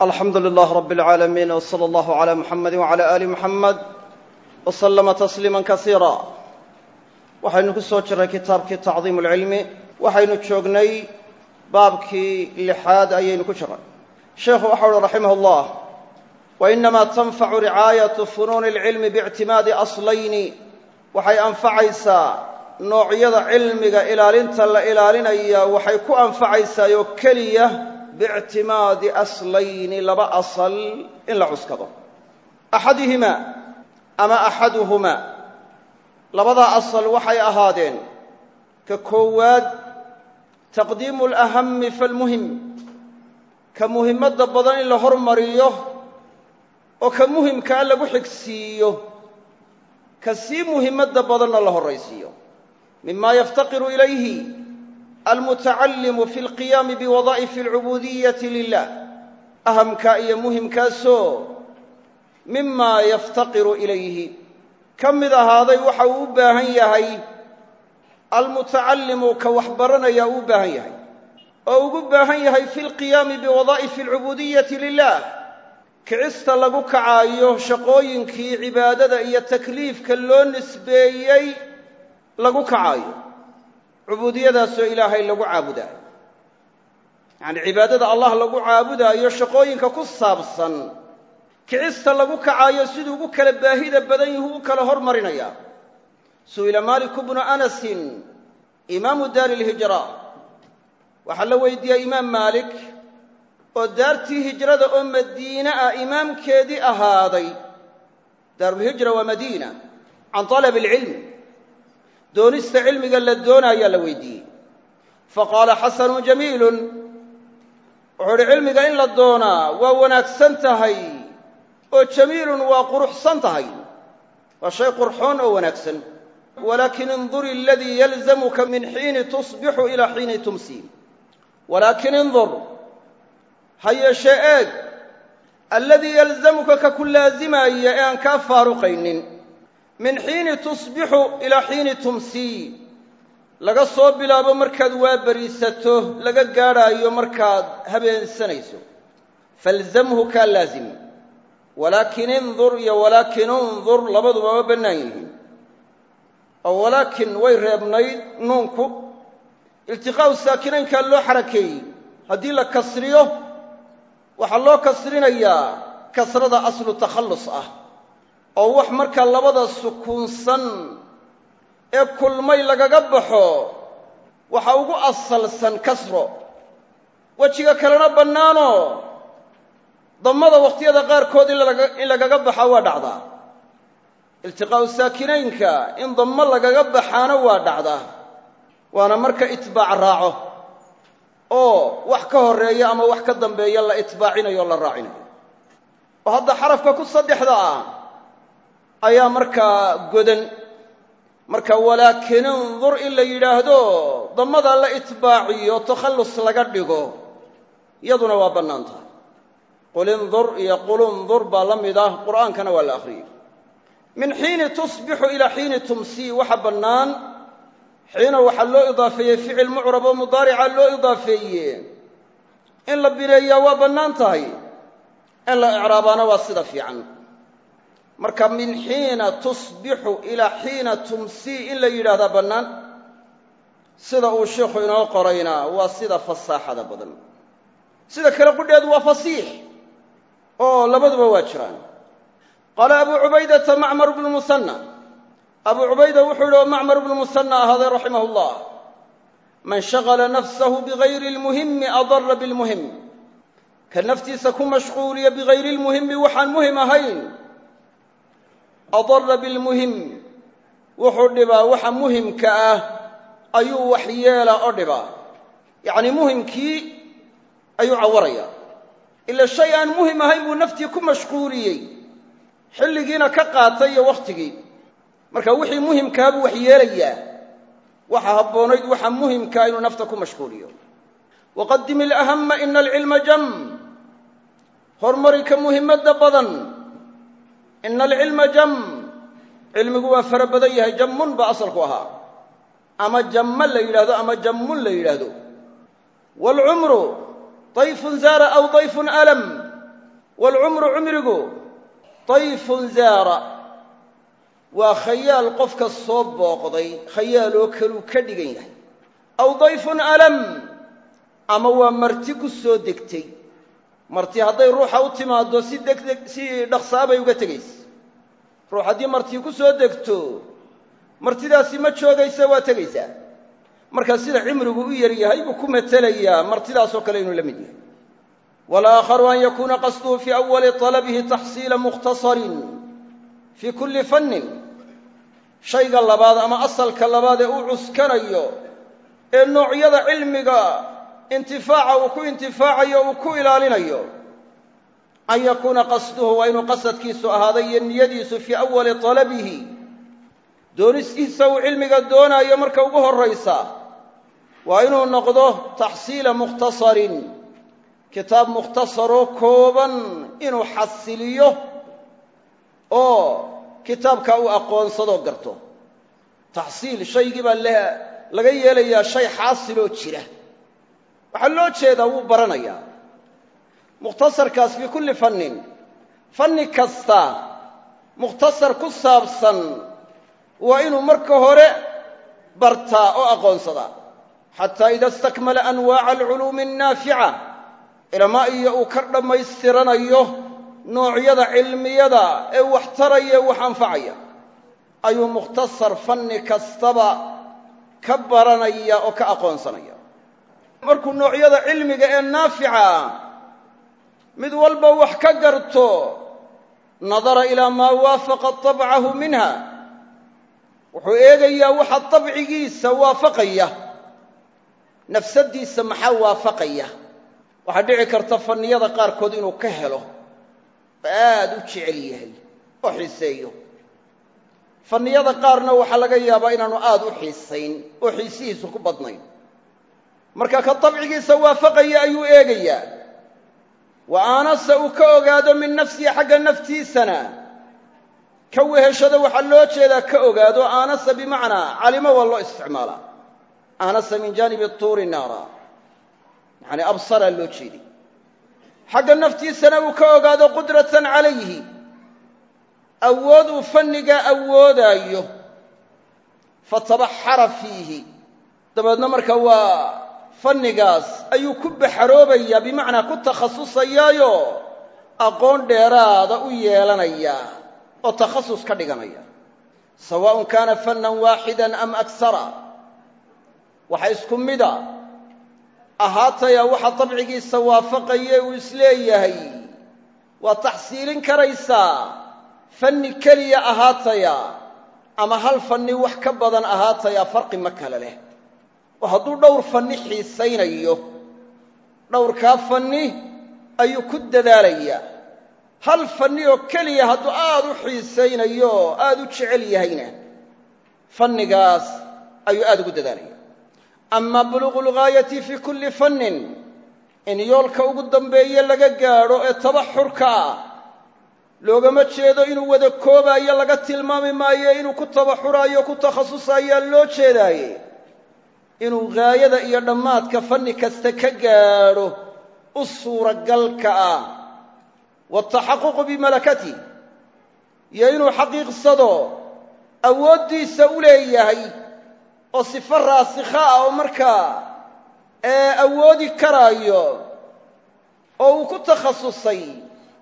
alxamdu lilah rab اlcaalamiin w slى اllah عlى muxamadi wعlى ali muxamed w slama tasliima kasiira waxaynu ku soo jiray kitaabkii tacdiim اlcilmi waxaynu joognay baabkii lixaad ayaynu ku jiray sheikhu waxau uhi raximah اllah wainama tanfacu ricaayaة funuuni اlcilmi biاctimaadi aslayni waxay anfacaysaa noocyada cilmiga ilaalinta la ilaalinaya waxay ku anfacaysaa oo keliya biictimaadi aslayni laba asal in la cuskado axadihimaa ama axaduhumaa labadaa asal waxay ahaadeen ka koowaad taqdiimu alahami falmuhim ka muhimmadda badan in la hormariyo oo ka muhimkaa lagu xigsiiyo ka sii muhimmadda badanna la horraysiiyo mima yaftaqiru ilayhi almutacallimu fi lqiyaami biwadaa'ifi alcubuudiyati lilah ahamkaa iyo muhimkaasoo mimaa yaftaqiru ilayhi ka mid ahaaday waxa uu u baahan yahay almutacallimu ka wax baranaya uu u baahan yahay oo ugu baahan yahay fi lqiyaami biwadaa'ifi alcubuudiyati lilah kicista lagu kacaayo shaqooyinkii cibaadada iyo takliifka loo nisbeeyey lagu kacaayo cubuudiyadaasoo ilaahay lagu caabudaayo yacanii cibaadada allah lagu caabudaayo shaqooyinka ku saabsan kicista lagu kacaayo siduu ugu kala baahida badan yuhu u kala hormarinayaa. Su'ila maaliku bnu anasin imaamu daari lhijra waxaa la weydiiyey imaam maalik oo daartii hijrada oo madiine ah imaamkeedii ahaaday. Daarulhijra waa madiina can talabi alcilm doonista cilmiga la doonaayaa la weydiiyey. Faqaala xasanun jamiilun wuxuu idhi cilmiga in la doonaa waa wanaagsan tahay oo jamiilun waa quruxsan tahay. Waa shay qurxoon oo wanaagsan. Walaakin induri aladii yalzamuka min xiini tusbixu ilaa xiini tumsii walaakin indur ha yeeshee eeg alladii yalzamuka ka ku laasimaaya ee aan kaa faaruqaynin min xiini tusbixu ilaa xiini tumsii laga soo bilaabo markaad waa bariisato laga gaadhaayo markaad habeensanayso. Falzamhu kaa laazim. Walaakin indur iyo walaakin undur labaduba ma bannaan yihiin. Oo walaakin way reebnayd nuunku. Iltiqaa'u saakinaynkaa loo xarakeeyey. Haddii la kasriyo waxaa loo kasrinayaa kasrada aslu takhallus ah oo wax markaa labada sukuunsan ee kulmay lagaga baxo waxa ugu asalsan kasro. Wejiga kalena bannaanoo dammada wakhtiyada qaarkood in lagaga baxaa waa dhacdaa iltiqaa'u saakinaynka in dammo lagaga baxaana waa dhacdaa waana marka itbaac raaco. Oo wax ka horreeya ama wax ka dambeeya la itbaacinayo o la raacinayo. Oo hadda xarafka ku saddexda ah ayaa markaa godan. Marka walaakin indur in la yidhaahdo dammada la itbaaciyo takhallus laga dhigo. Iyaduna waa bannaan tahay. Qul indur iyo qul undur baa la mid ah qur'aankana waa la akhriyey. Min xiini tusbixu ilaa xiini tumsii waxa bannaan. Xiina waxaa loo idaafeeyey ficil mucrab oo mudaarica loo idaafeeye in la bineeyaa waa bannaan tahay. In la icraabaana waa sida fiican marka min xiina tusbixu ilaa xiina tumsii in la yidhaahdaa bannaan sida uu sheikhu inoo qorayna waa sida fasaaxada badan. Sida kale qudheedu waa fasiix oo labaduba waa jiraan. Qaala abuu cubaydata macmar bnu musanna. Abuu cubayda wuxuu yidhi oo macmar bnu musanna ahaaday raximah llah man shagala nafsahu bigayri lmuhimi adara bilmuhim. Ka naftiisa ku mashquuliya bigayri lmuhimi waxaan muhiim ahayn adara bilmuhim wuxuu dhibaa waxa muhimka ah ayuu wax yeelaa oo dhibaa. Yacnii muhimkii ayuu cawarayaa. Ila shay aan muhiim ahayn buu naftii ku mashquuliyey xilligiina ka qaatay iyo wakhtigii marka wixii muhimkaa buu wax yeelayaa waxa habboonayd waxa muhimkaa inuu nafta ku mashquuliyo. Waqadim ilahama ina alcilma jam horumari ka muhimmadda badan ina alcilma jam cilmigu waa fara badan yahay jammun baa asalku ahaa ama jamma la yidhahdo ama jammun la yidhaahdo waalcumru dayfun zaara aw dayfun alam waalcumru cumrigu dayfun zaara waa khayaal qofka soo booqday khayaal oo kaluu ka dhigan yahay aw dayfun alam ama waa marti ku soo degtay marti hadday ruuxa u timaaddo si degdeg uga tegaysa ruux haddii martii ku soo degto martidaasi ma joogaysa waa tegaysaa markaa sida cimrigu u yar yahay buu ku matelayaa martidaasoo kale inuu la mid yahay. Walaakharu an yakuuna qasduhu fii awali talabihi taxsiila mukhtasarin fii kulli fannin. Shayga labaad ama asalka labaad ee uu cuskanayo ee noocyada cilmiga intifaaca uu ku intifaacayo uu ku ilaalinayo an yakuuna qasduhu waa inuu qasadkiisu ahaaday iyo niyadiisu fii awali talabihi doonistiisa uu cilmiga doonaayo marka ugu horraysa waa inuu noqdo taxsiila mukhtasarin kitaab mukhtasaroo kooban inuu xasiliyo oo kitaabkaa uu aqoonsadoo garto taxsiil shaygii baa laga yeelayaa shay xaasiloo jira waxaa loo jeedaa wuu baranayaa mukhtasarkaas fii kulli fannin. Fanni kasta mukhtasar ku saabsan waa inuu marka hore bartaa oo aqoonsadaa xataa ida istakmala anwaaca alculuumi annaafica ilamaa iyo uu ka dhammaystiranayo noocyada cilmiyada ee wax taraya wax anfacaya. Ayuu mukhtasar fanni kastaba ka baranaya oo ka aqoonsanaya. Markuu noocyada cilmiga ee naafica mid walba wax ka garto nadara ilaa maa waafaqa tabcahu minha. Wuxuu eegayaa waxa dabcigiisa waafaqaya. Nafsaddiisa maxaa waafaqaya? Waxaa dhici karta fanniyada qaarkood inuu ka helo. Oo aad u jecel yahay oo xiiseeyo. Fanniyada qaarna waxaa laga yaabaa inaanu aad u xiisayn oo xiisihiisu ku badnayn. Marka ka dabcigiisa waafaqaya ayuu eegayaa wa aanase uu ka ogaado min nafsihi xagga naftiisana. Ka weheshado waxaa loo jeedaa ka ogaado aanasa bimacnaa calimo waa loo isticmaalaa aanasa min jaanibi tuuri naara. Yacani absaraa loo jeeday xagga naftiisana uu ka ogaado qudratan calayhi. Awood uu fannigaa awoodaayo fatabaxara fiihi. Dabeedna marka fannigaas ayuu ku baxaroobayaa bimacnaa ku takhasusayaayo aqoon dheeraada u yeelanayaa oo takhasus ka dhiganaya. Sawaaءun kaana fannan waaxidan am aksara. Waxa isku mida ahaataya waxa dabcigiisa waafaqaye uu is leeyahay waa taxsiilin karaysaa fanni keliya ahaataya ama hal fanni wax ka badan ahaataya farqi ma kale leh oo hadduu dhowr fanni xiisaynayo dhowrkaa fanni ayuu ku dadaalayaa. Hal fanni oo keliya hadduu aad u xiisaynayo oo aad u jecel yahayna fannigaas ayuu aad ugu dadaalaya ama buluuqu lgaayati fii kulli fannin in yoolka ugu dambeeye laga gaadho ee tabaxurka ah loogama jeedo inuu wada koobaayo laga tilmaami maayo inuu ku tabaxuraayo ku takhasusayaa loo jeedaaye inuu gaayada iyo dhammaadka fanni kasta ka gaadho u suuragalka ah. Wataxaququ bimalakatih iyo inuu xaqiiqsado awooddiisa u leeyahay oo sifo raasikha ah oo markaa ee awoodi karaayo oo uu ku takhasusay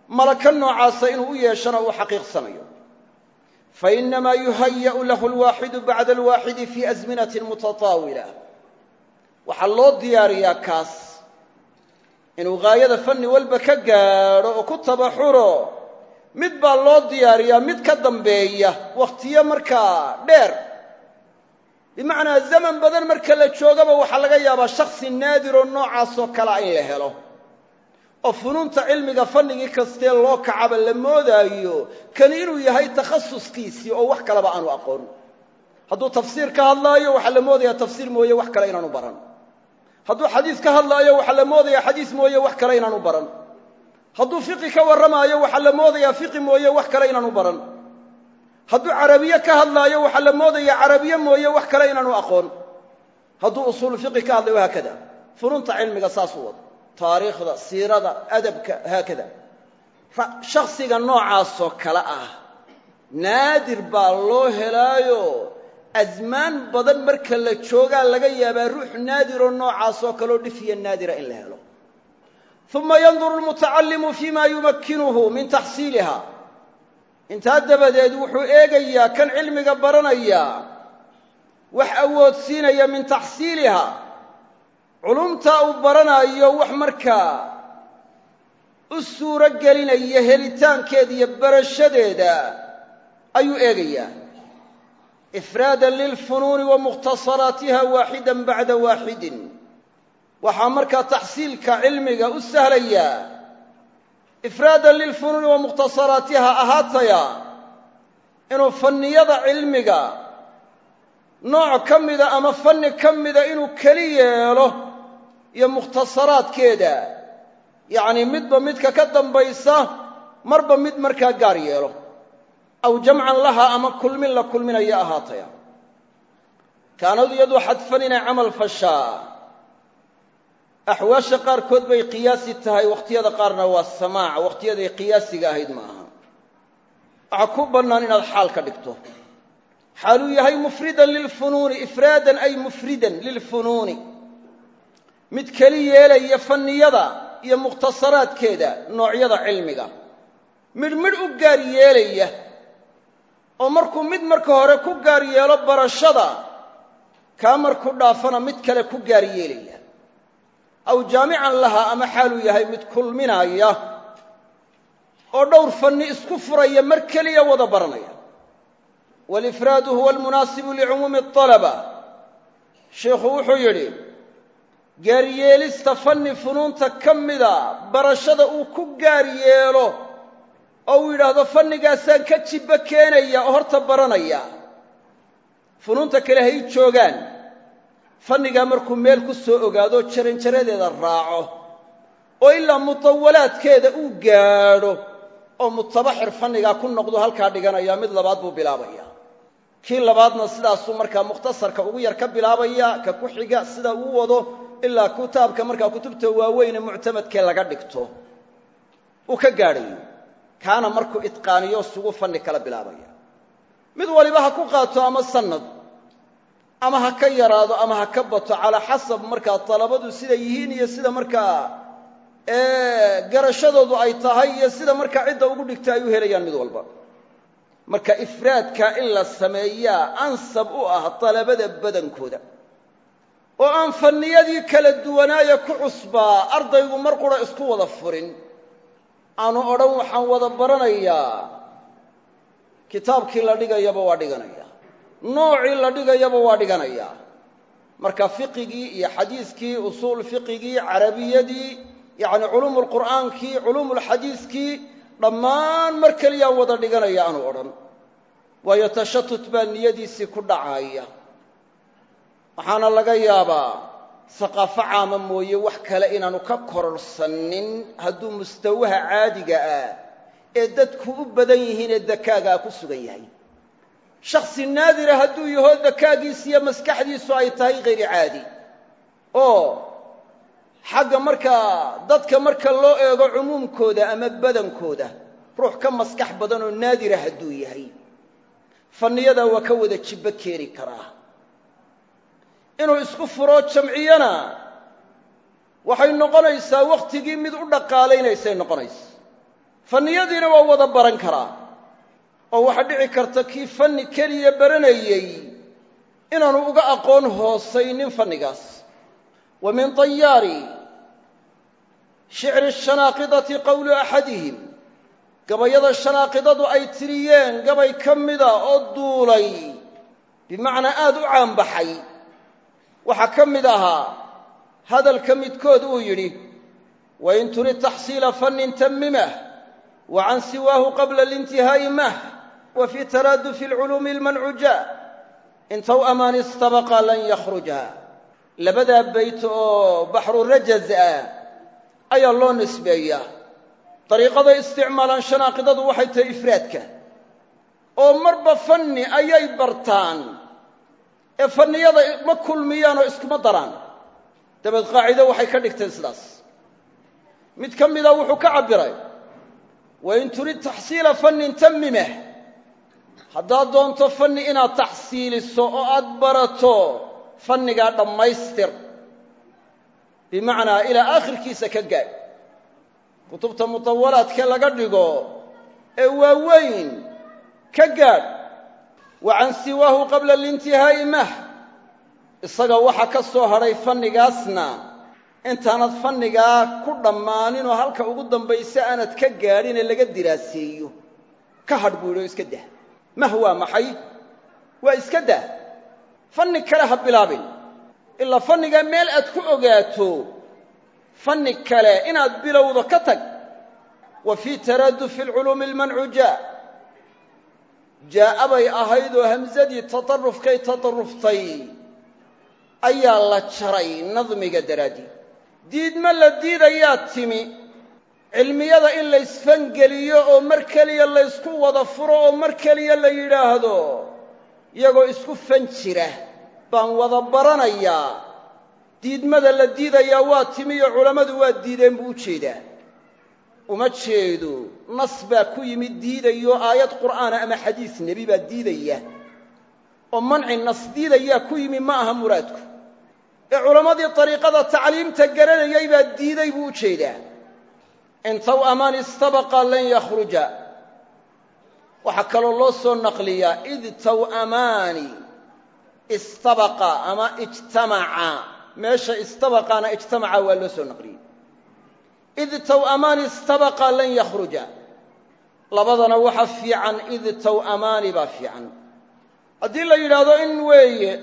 malaka noocaasa inuu u yeeshana uu xaqiiqsanayo. Fainamaa yuhaya'u lahu alwaaxidu bacda alwaaxidi fii asminatin mutataawila waxaa loo diyaariyaa kaas. Inuu gaayada fanni walba ka gaadho oo ku tabaxuro mid baa loo diyaariyaa mid ka dambeeya wakhtiyo markaa dheer. Bimacnaa zaman badan marka la joogaba waxaa laga yaabaa shakhsi naadiroo noocaasoo kalea in la helo. Oo funuunta cilmiga fannigii kastee loo kacaba la moodaayo kani inuu yahay takhasuskiisii oo wax kaleba aanu aqoon. Hadduu tafsiir ka hadlaayo waxaa la moodayaa tafsiir mooye wax kale inaanu baran hadduu xadiis ka hadlaayo waxaa la moodayaa xadiis mooye wax kale inaanu baran. Hadduu fiqi ka warramaayo waxaa la moodayaa fiqi mooye wax kale inaanu baran. Hadduu carabiye ka hadlaayo waxaa la moodayaa carabiye mooye wax kale inaanu aqoon. Hadduu usuulu fiqi ka hadlayo haakada. Funuunta cilmiga saasuu wado taariikhda siirada adabka haakada. Shakhsiga noocaasoo kale ah. Naadir baa loo helaayo asmaan badan marka la joogaa laga yaabaa ruux naadiroo noocaasoo kaleoo dhifiya naadira in la helo. Uma yanduru lmutacallimu fima yumakkinuhu min taxsiiliha. Intaa dabadeed wuxuu eegayaa kan cilmiga baranaya wax awoodsiinaya min taxsiiliha. Culumtaa uu baranayo wax markaa u suuro gelinaya helitaankeeda iyo barashadeeda ayuu eegayaa ifraadan lilfunuuni wa mukhtasaraatiha waaxidan bacda waaxidin. Waxaa markaa taxsiilka cilmiga u sahlayaa ifraadan lilfunuuni wa mukhtasaraatiha ahaataya inuu fanniyada cilmiga nooc ka mida ama fanni ka mida inuu keli yeelo iyo mukhtasaraadkeeda yacnii midba midka ka dambaysa marba mid markaa gaar yeelo aw jamcan laha ama kulmin la kulminaya ahaataya kaanadu iyaduu xadfan inay camal fashaa axwaasha qaarkood bay qiyaasi tahay wakhtiyada qaarna waa samaac wakhtiyaday qiyaasiga ahayd ma aha waxaa ku bannaan inaad xaal ka dhigto xaaluu yahay mufridan lilfunuuni ifraadan ay mufridan lilfunuuni mid keli yeelaya fanniyada iyo mukhtasaraadkeeda noocyada cilmiga midh midh u gaar yeelaya oo markuu mid marka hore ku gaar yeelo barashada kaa markuu dhaafana mid kale ku gaar yeelaya. Aw jaamican laha ama xaaluu yahay mid kulminaya oo dhowr fanni isku furaya mar keliya wada baranaya. Walifraadu huwa almunaasibu licumuumi alaba sheikhu wuxuu yidhi gaaryeelista fanni funuunta ka mida barashada uu ku gaar yeelo oo uu yidhaahdo fannigaasaan ka jibbo keenaya oo horta baranaya. Funuunta kale hay joogaan. Fannigaa markuu meel ku soo ogaado jaranjaradeeda raaco oo ilaa mutawalaadkeeda uu gaadho oo mutabaxir fannigaa ku noqdo halkaa dhiganaya mid labaad buu bilaabaya. Kii labaadna sidaasuu markaa mukhtasarka ugu yar ka bilaabaya ka ku xiga sida uu wado ilaa kitaabka markaa kutubta waaweyne muctamadkee laga dhigto. Uu ka gaadhayo kaana markuu itqaaniyo sugu fanni kala bilaabaya. Mid waliba ha ku qaato ama sanad ama ha ka yaraado ama ha ka bato calaa xasab markaa dalabadu sida yihiin iyo sida markaa garashadoodu ay tahay iyo sida markaa cidda ugu dhigta ay u helayaan mid walba. Marka ifraadka in la sameeyaa ansab u ah dalabada badankooda oo aan fanniyadii kala duwanaaye ku cusbaa ardaygu mar qura isku wada furin aanu odhan waxaan wada baranayaa. Kitaabkii la dhigayaba waa dhiganaya. Noocii la dhigayaba waa dhiganaya. Marka fiqigii iyo xadiiskii usuul fiqigii carabiyadii yacni culuumu lqur'aankii culuumulxadiiskii dhammaan mar keliyaa wada dhiganaya aanu odhan. Waayo tashatut baa niyadiisii ku dhacaya. Waxaana laga yaabaa saqaafo caama mooye wax kale inaanu ka kororsannin hadduu mustawaha caadiga ah ee dadku u badan yihiinee dakaagaa ku sugan yahay. Shakhsi naadira hadduu yaho dakaagiisi iyo maskaxdiisu ay tahay hayri caadi. Oo xagga markaa dadka marka loo eego cumuumkooda ama badankooda ruux ka maskax badan oo naadira hadduu yahay. Fanniyadaa waa ka wada jibbo keeni karaa inuu isku furoo jamciyana waxay noqonaysaa wakhtigii mid u dhaqaalaynaysay noqonaysa. Fanniyadiina waa wada baran karaa oo waxaa dhici karta kii fanni keliya baranayey inaanu uga aqoon hoosaynin fannigaas. Wa min dayaari shicri shanaaqidati qowlu axadihim gabayada shanaaqidadu ay tiriyeen gabay ka mida oo duulay bimacnaa aada u caanbaxay waxaa ka mid ahaa hadalka midkood uu yidhi wain turid taxsiila fannin tammimah wa can siwaahu qabla alintihaa'i mah wa fii taraadufi alculuumi almancuja intow amaan istabaqa lan yakhruja. Labadaa bayt oo baxru rajaz ah ayaa loo nisbeeyaa. Dariiqaday isticmaalaan shanaaqidadu waxay tahay ifraadka. Oo marba fanni ayay bartaan ee fanniyada ma kulmiyaan oo iskuma daraan. Dabeed qaacido waxay ka dhigteen sidaas. Mid ka mida wuxuu ka cabbiray wain turid taxsiila fannin tammimeh haddaad doonto fanni inaad taxsiiliso oo aad barato fannigaa dhammaystir. Bimacnaa ilaa aakhirkiisa ka gaadh kutubta mutawalaadka laga dhigo ee waaweyn ka gaadh wa can siwaahu qabla alintihaa'i mah. Isaga waxa ka soo hadhay fannigaasna intaanad fannigaa ku dhammaaninoo halka ugu dambaysa aanad ka gaadhin ee laga diraaseeyo. Ka hadh buu yidhi iska dah. Mah waa maxay? Waa iska dah. Fanni kale ha bilaabin. Ilaa fannigaa meel aad ku ogaato fanni kale inaad bilowdo ka tag. Wa fii taradufi alculuumi almancu jaa jaa'a bay ahayd oo hamsadii tatarrufkay tatarruftay ayaa la jaray nadmiga daraaddiid diidma la diidayaa timi cilmiyada in laysfangeliyo oo mar keliya laysku wada furo oo mar keliya la yidhaahdo iyagoo isku fan jira baan wada baranayaa diidmada la diidayaa waa timi iyo culammadu waa diideen buu u jeedaa uma jeedo nas baa ku yimid diidayo aayad qur'aana ama xadiis nebi baa diidaya. Oo manci nas diidayaa ku yimi ma aha muraadku. Ee culammadii dariiqada tacliimta garanayay baa diiday buu u jeedaa. In taw'amaan istabaqa lan yakhruja. Waxaa kaloo loo soo naqliyaa id taw'amaani istabaqa ama ijtamaca. Meesha istabaqaana ijtamaca waa loo soo naqliyey id taw'amaani istabaqa lan yakhruja. Labadana waxa fiican id taw'amaani baa fiican. Haddii la yidhaahdo in weeye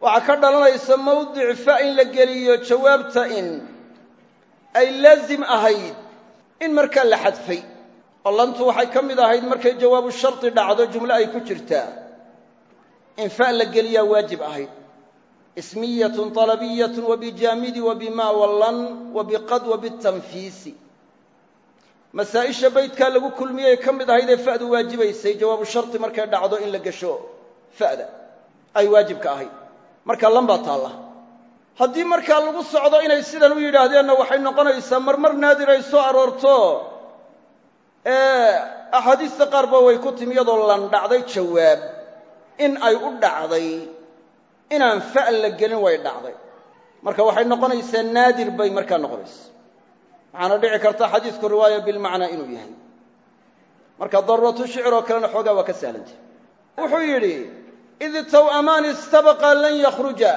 waxaa ka dhalanaysa mawdic fa in la geliyo jawaabta in ay laazim ahayd in markaa la xadfay. Oo waxay ka mid ahayd markay jawaabu shardi dhacdo jumlo ay ku jirtaa. In fa la geliyaa waajib ahayd ismiyatun طalabiyatun wabijaamidi wabima wallan wabiqad wabitanfiisi masaa'isha baydkaa lagu kulmiyey ka mid ahayd ee fa'du waajibaysay jawaabu shardi markay dhacdo in la gesho fa'da ay waajibka ahayd. Marka lan baa taalla. Haddii markaa lagu socdo inay sidan u yidhaahdeenna waxay noqonaysaa marmar naadir ay soo aroorto axaadiista qaarba way ku timi lan dhacday jawaab in ay u dhacday inaan fa' la gelin way dhacday. Marka waxay noqonaysaa naadir bay markaa noqonaysa. Waxaana dhici karta xadiidku riwaaya bilmacnaa inuu yahay. Marka daruratu shicir oo kalena xoogaa waa ka sahlantay wuxuu yidhi id taw'amaani istabaqa lan yakhruja.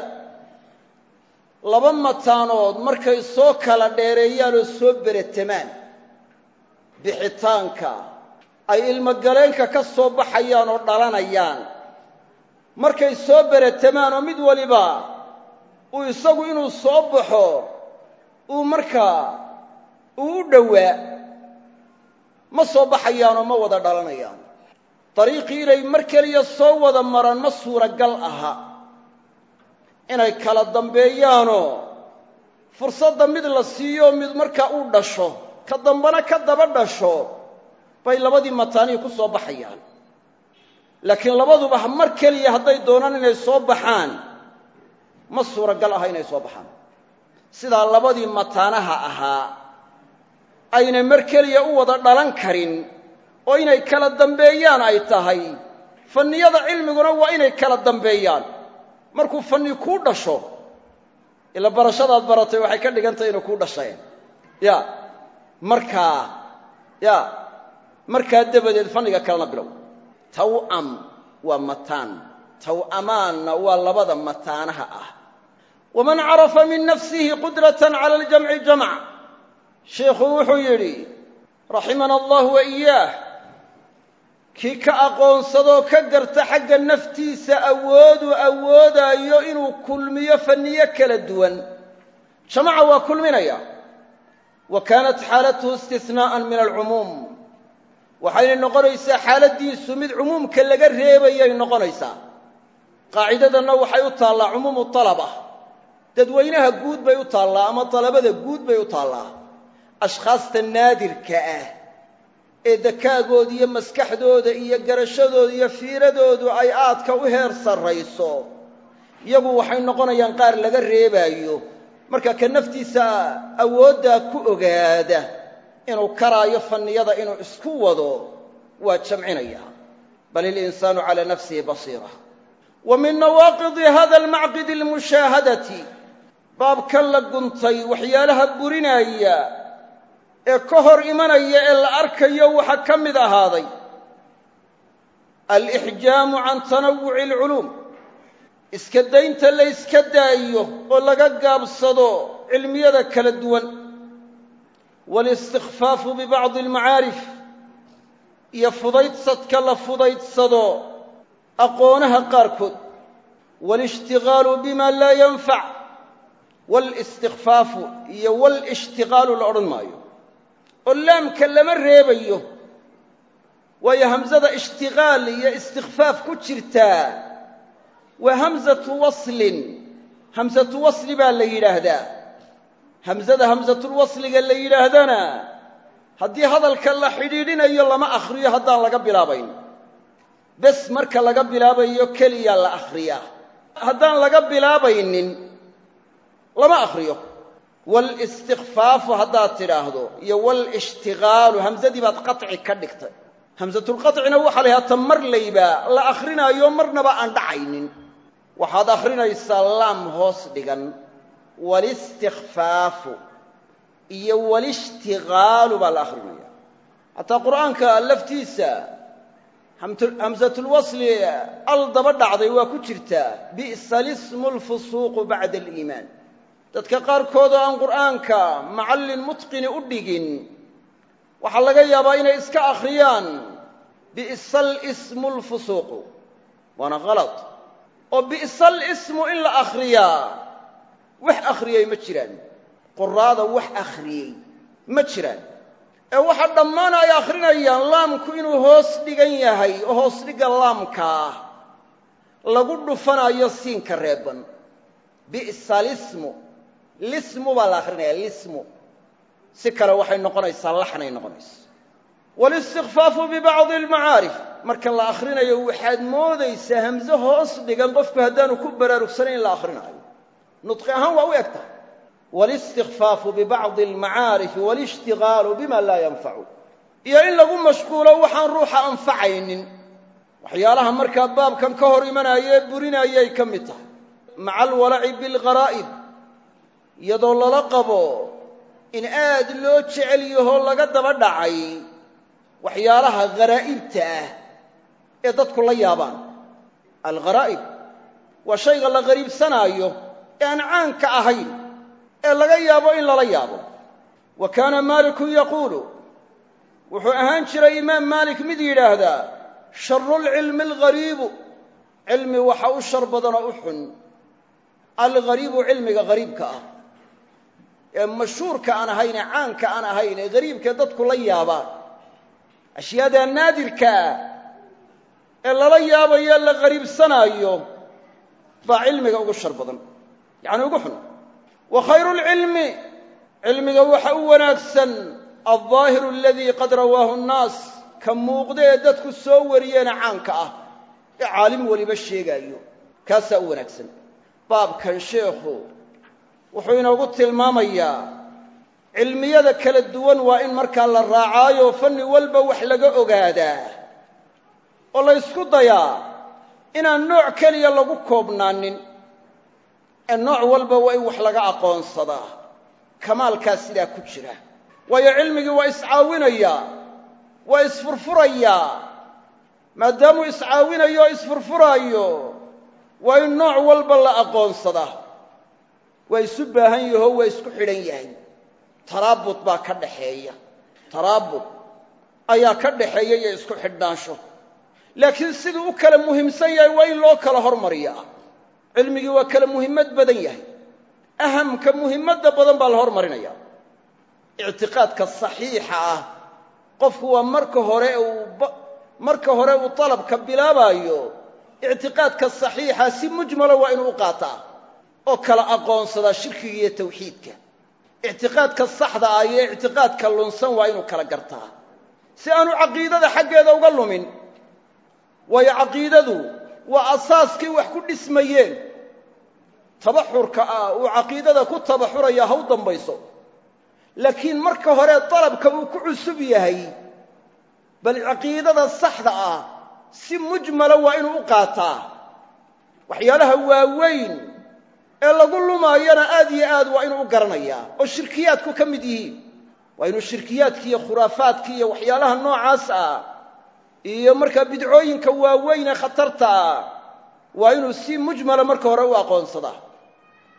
Laba mataanood markay soo kala dheereeyaan oo soo beretamaan bixitaanka ay ilmogaleenka ka soo baxayaan oo dhalanayaan markay soo beretamaan oo mid waliba uu isagu inuu soo baxo uu markaa uu u dhowaa ma soo baxayaanoo ma wada dhalanayaan. Dariiqii inay mar keliya soo wada maraan ma suuragal aha. Inay kala dambeeyaanoo fursadda mid la siiyo mid markaa uu dhasho ka dambana ka daba dhasho bay labadii mataanihii ku soo baxayaan laakiin labaduba mar keliya hadday doonaan inay soo baxaan ma suuragal aha inay soo baxaan. Sidaa labadii mataanaha ahaa aynay mar keliya u wada dhalan karin oo inay kala dambeeyaan ay tahay. Fanniyada cilmiguna waa inay kala dambeeyaan. Markuu fanni kuu dhasho ila barashadaad baratay waxay ka dhigantahay inuu kuu dhasheen. Ya markaa ya markaa dabadeed fanniga kalena bilow taw'am waa mataan. Taw'amaanna waa labada mataanaha ah. Waman carafa min nafsihi qudratan cala aljamci jamc. Sheikhuu wuxuu yidhi raximana allah wa iyaah kii ka aqoonsadoo ka garta xagga naftiisa awooduu awoodaayo inuu kulmiyo fanniyo kala duwan. Jamaca waa kulminaya. Wa kaanat xaalatuhu istihnaa'an min alcumuum waxayna noqonaysaa xaaladdiisu mid cumuumka laga reebayay noqonaysaa. Qaacidadanna waxay u taallaa cumuumu talaba dadweynaha guud bay u taallaa ama talabada guud bay u taallaa. Ashkhaasta naadirka ah ee dakaagooda iyo maskaxdooda iyo garashadooda iyo fiiradoodu ay aadka u heer sarrayso iyagu waxay noqonayaan qaar laga reebaayo. Marka ka naftiisa awooddaa ku ogaada inuu karaayo fanniyada inuu isku wado waa jamcinaya. Bal ilinsaanu calaa nafsihi basiira. Wa min nawaaqidi hada almacqidi almushaahadati. Baabkan la guntay waxyaalaha burinaaya ee ka hor imanaya ee la arkayo waxaa ka mid ahaaday. Alixjaamu can tanawuci alculuum. Iska daynta la yska daayo oo laga gaabsado cilmiyada kala duwan walistikfaafu bibacdi almacaarif iyo fudaydsadka la fudaydsado aqoonaha qaarkood waalishtigaalu bima laa yanfac walistikfaafu iyo walishtigaalu la odhan maayo oo laamka lama reebayo waayo hamsada ishtigaal iyo istikfaaf ku jirtaa waa hamsatu waslin hamsatu wasli baa la yidhaahdaa hamsada hamsatulwasliga la yidhaahdana haddii hadalka la xidhiidhinayo lama akhriyo haddaan laga bilaabayn. Bes marka laga bilaabayo keliya la akhriyaa haddaan laga bilaabaynin lama akhriyo. Walistikfaafu haddaad tidhaahdo iyo walishtigaalu hamsadii baad qaطci ka dhigtay. Hamsatulqacina waxaa la yhaha ta mar layba la akrinaayo marnaba aan dhacaynin. Waxaad akhrinaysaa laam hoos dhigan walistikfaafu iyo walishtigaalu baa la akhrinaya. Hataa qur'aanka laftiisa hamsatulwasli al daba dhacday waa ku jirtaa bi'sa lismu lfusuuqu bacda aliimaan dadka qaarkood oo aan qur'aanka macallin mutqini u dhigin waxaa laga yaabaa inay iska akhriyaan bi'sa lismu lfusuuqu waana halad oo bi'sa lismu in la akhriyaa wax akhriyey ma jiraan. Quraada wax akhriyey ma jiraan. Ee waxa dhammaan ay akhrinayaan laamku inuu hoos dhigan yahay oo hoos dhigga laamkaa lagu dhufanayo siinka reeban bi'sa lismu lismu baa la akhrinaya lismu. Si kale waxay noqonaysaa laxnay noqonaysa walistikfaafu bibacdi almacaarif. Marka la akhrinayo waxaad moodaysaa hamse hoos dhigan qofku haddaanu ku baraarugsanayn la akhrinayo nudqi ahaan waa u eg tahay walistikfaafu bibacdi almacaarifi walishtigaalu bima laa yanfacu iyo in lagu mashquulo waxaan ruuxa anfacaynin waxyaalaha markaa baabkan ka hor imanaya ee burinayay ka mid tahay maca alwalaci bilgharaa'ib iyadoo lala qabo in aad loo jecel yahoo laga daba dhacay waxyaalaha kharaa'ibta ah ee dadku la yaabaan algharaa'ib waa shayga la qariibsanaayo aan caanka ahayn ee laga yaabo in lala yaabo. Wa kaana maalikun yaquulu wuxuu ahaan jiray imaam maalik mid yidhaahdaa sharulcilmi alghariibu cilmi waxa u shar badanoo u xun alghariibu cilmiga hariibka ah. Ee mashhuurka aan ahayn ee caanka aan ahayn ee hariibkae dadku la yaabaan. Ashyaadaa naadirka ah ee lala yaabayo la qariibsanaayo baa cilmiga ugu shar badan yacni ugu xun. Wa khayru lcilmi cilmiga waxa u wanaagsan aldaahiru aladii qad rawaahu nnaas ka muuqda ee dadku soo wariyeena caanka ah. Ee caalim weliba sheegaayo kaasaa u wanaagsan. Baabkan sheekhu wuxuu inoogu tilmaamayaa cilmiyada kala duwan waa in markaa la raacaayo fanni walba wax laga ogaadaa. Oo la ysku dayaa inaan nooc keliya lagu koobnaanin ee nooc walba waa in wax laga aqoonsadaa. Kamaalkaa sidaa ku jira. Waayo cilmigii waa iscaawinayaa waa isfurfurayaa maadaamuu iscaawinayo oo isfurfuraayo waa in nooc walba la aqoonsadaa. Waa isu baahan yaho waa isku xidhan yahay. Taraabud baa ka dhaxeeya. Taraabud ayaa ka dhaxeeya iyo isku xidhnaansho. Laakiin siduu u kala muhiimsan yahay waa in loo kala hormariyaa cilmigii waa kala muhimmad badan yahay. Ahamka muhimmadda badan baa la hormarinaya. Ictiqaadka saxiixa ah. Qofku waa marka hore marka hore uu dalabka bilaabaayo ictiqaadka saxiixa si mujmala waa inuu u qaataa. Oo kala aqoonsadaa shirkiga iyo tawxiidka. Ictiqaadka saxda ah iyo ictiqaadka lunsan waa inuu kala gartaa. Si aanu caqiidada xaggeeda uga lumin waayo caqiidadu waa asaaskii wax ku dhismayeen tabaxurka ah uu caqiidada ku tabaxuraya ha u dambayso. Laakiin marka hore dalabka uu ku cusub yahay bal caqiidada saxda ah si mujmala waa inuu u qaataa. Waxyaalaha waaweyn ee lagu lumaayana aad iyo aad waa inuu u garanayaa oo shirkiyaadku ka mid yihiin. Waa inuu shirkiyaadki iyo khuraafaadki iyo waxyaalaha noocaas ah iyo markaa bidcooyinka waaweyn ee khatarta ah waa inuu si mujmala marka hore u aqoonsadaa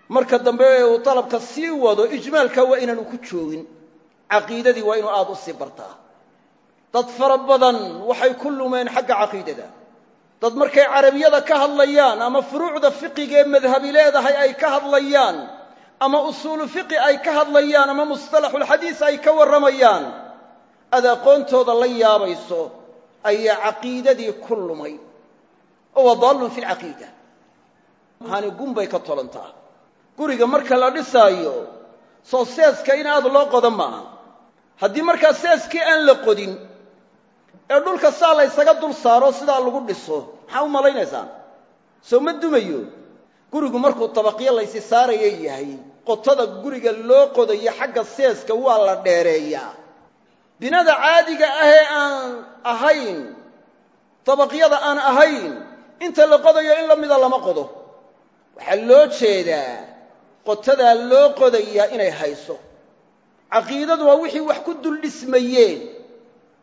marka dambe uu dalabka sii wado ijmaalka waa inaanu ku joogin. Caqiidadii waa inuu aada u sii bartaa. Dad fara badan waxay ku lumeen xagga caqiidada. Dad markay carabiyada ka hadlayaan ama furuucda fiqiga ee madhabi leedahay ay ka hadlayaan ama usuulu fiqi ay ka hadlayaan ama mustalaxulxadiis ay ka warramayaan aad aqoontooda la yaabayso ayaa caqiidadii ku lumay. Oo waa daallun fi lcaqiida hani gun bay ka tolantaa guriga marka la dhisaayo soo seeska in aad loo qodo maaha. Haddii markaa seeskii aan la qodin ee dhulka saa la ysaga dul saaro sidaa lagu dhiso maxaa u malaynaysaan soo ma dumayo? Gurigu markuu tabaqyo laysi saaraya yahay qotada guriga loo qodayo xagga seeska waa la dheereeyaa. Binada caadiga ahee aan ahayn dabaqyada aan ahayn inta la qodayo in la mida lama qodo. Waxaa loo jeedaa qotadaa loo qodayaa inay hayso. Caqiidadu waa wixii wax ku dul dhismayeen.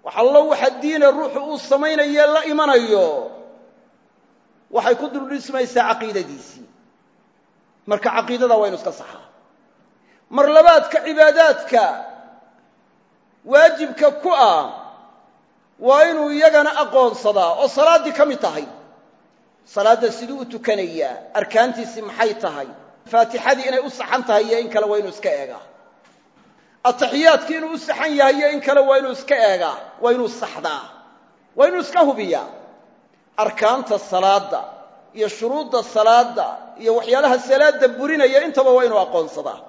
Wax allo waxa diine ruuxu uu samaynaye la imanayo. Waxay ku dul dhismaysaa caqiidadiisii. Marka caqiidada waa inu iska saxaa. Mar labaadka cibaadaadka waajibka ku ah waa inuu iyagana aqoonsadaa oo salaaddii ka mid tahay. Salaadda siduu u tukanayaa arkaantiisii maxay tahay faatixadii inay u saxan tahay iyo in kale waa inuu iska eegaa. Ataxiyaadkii inuu u saxan yahay iyo in kale waa inuu iska eegaa waa inuu saxdaa waa inuu iska hubiyaa. Arkaanta salaadda iyo shuruudda salaadda iyo waxyaalaha salaadda burinaya intaba waa inuu aqoonsadaa.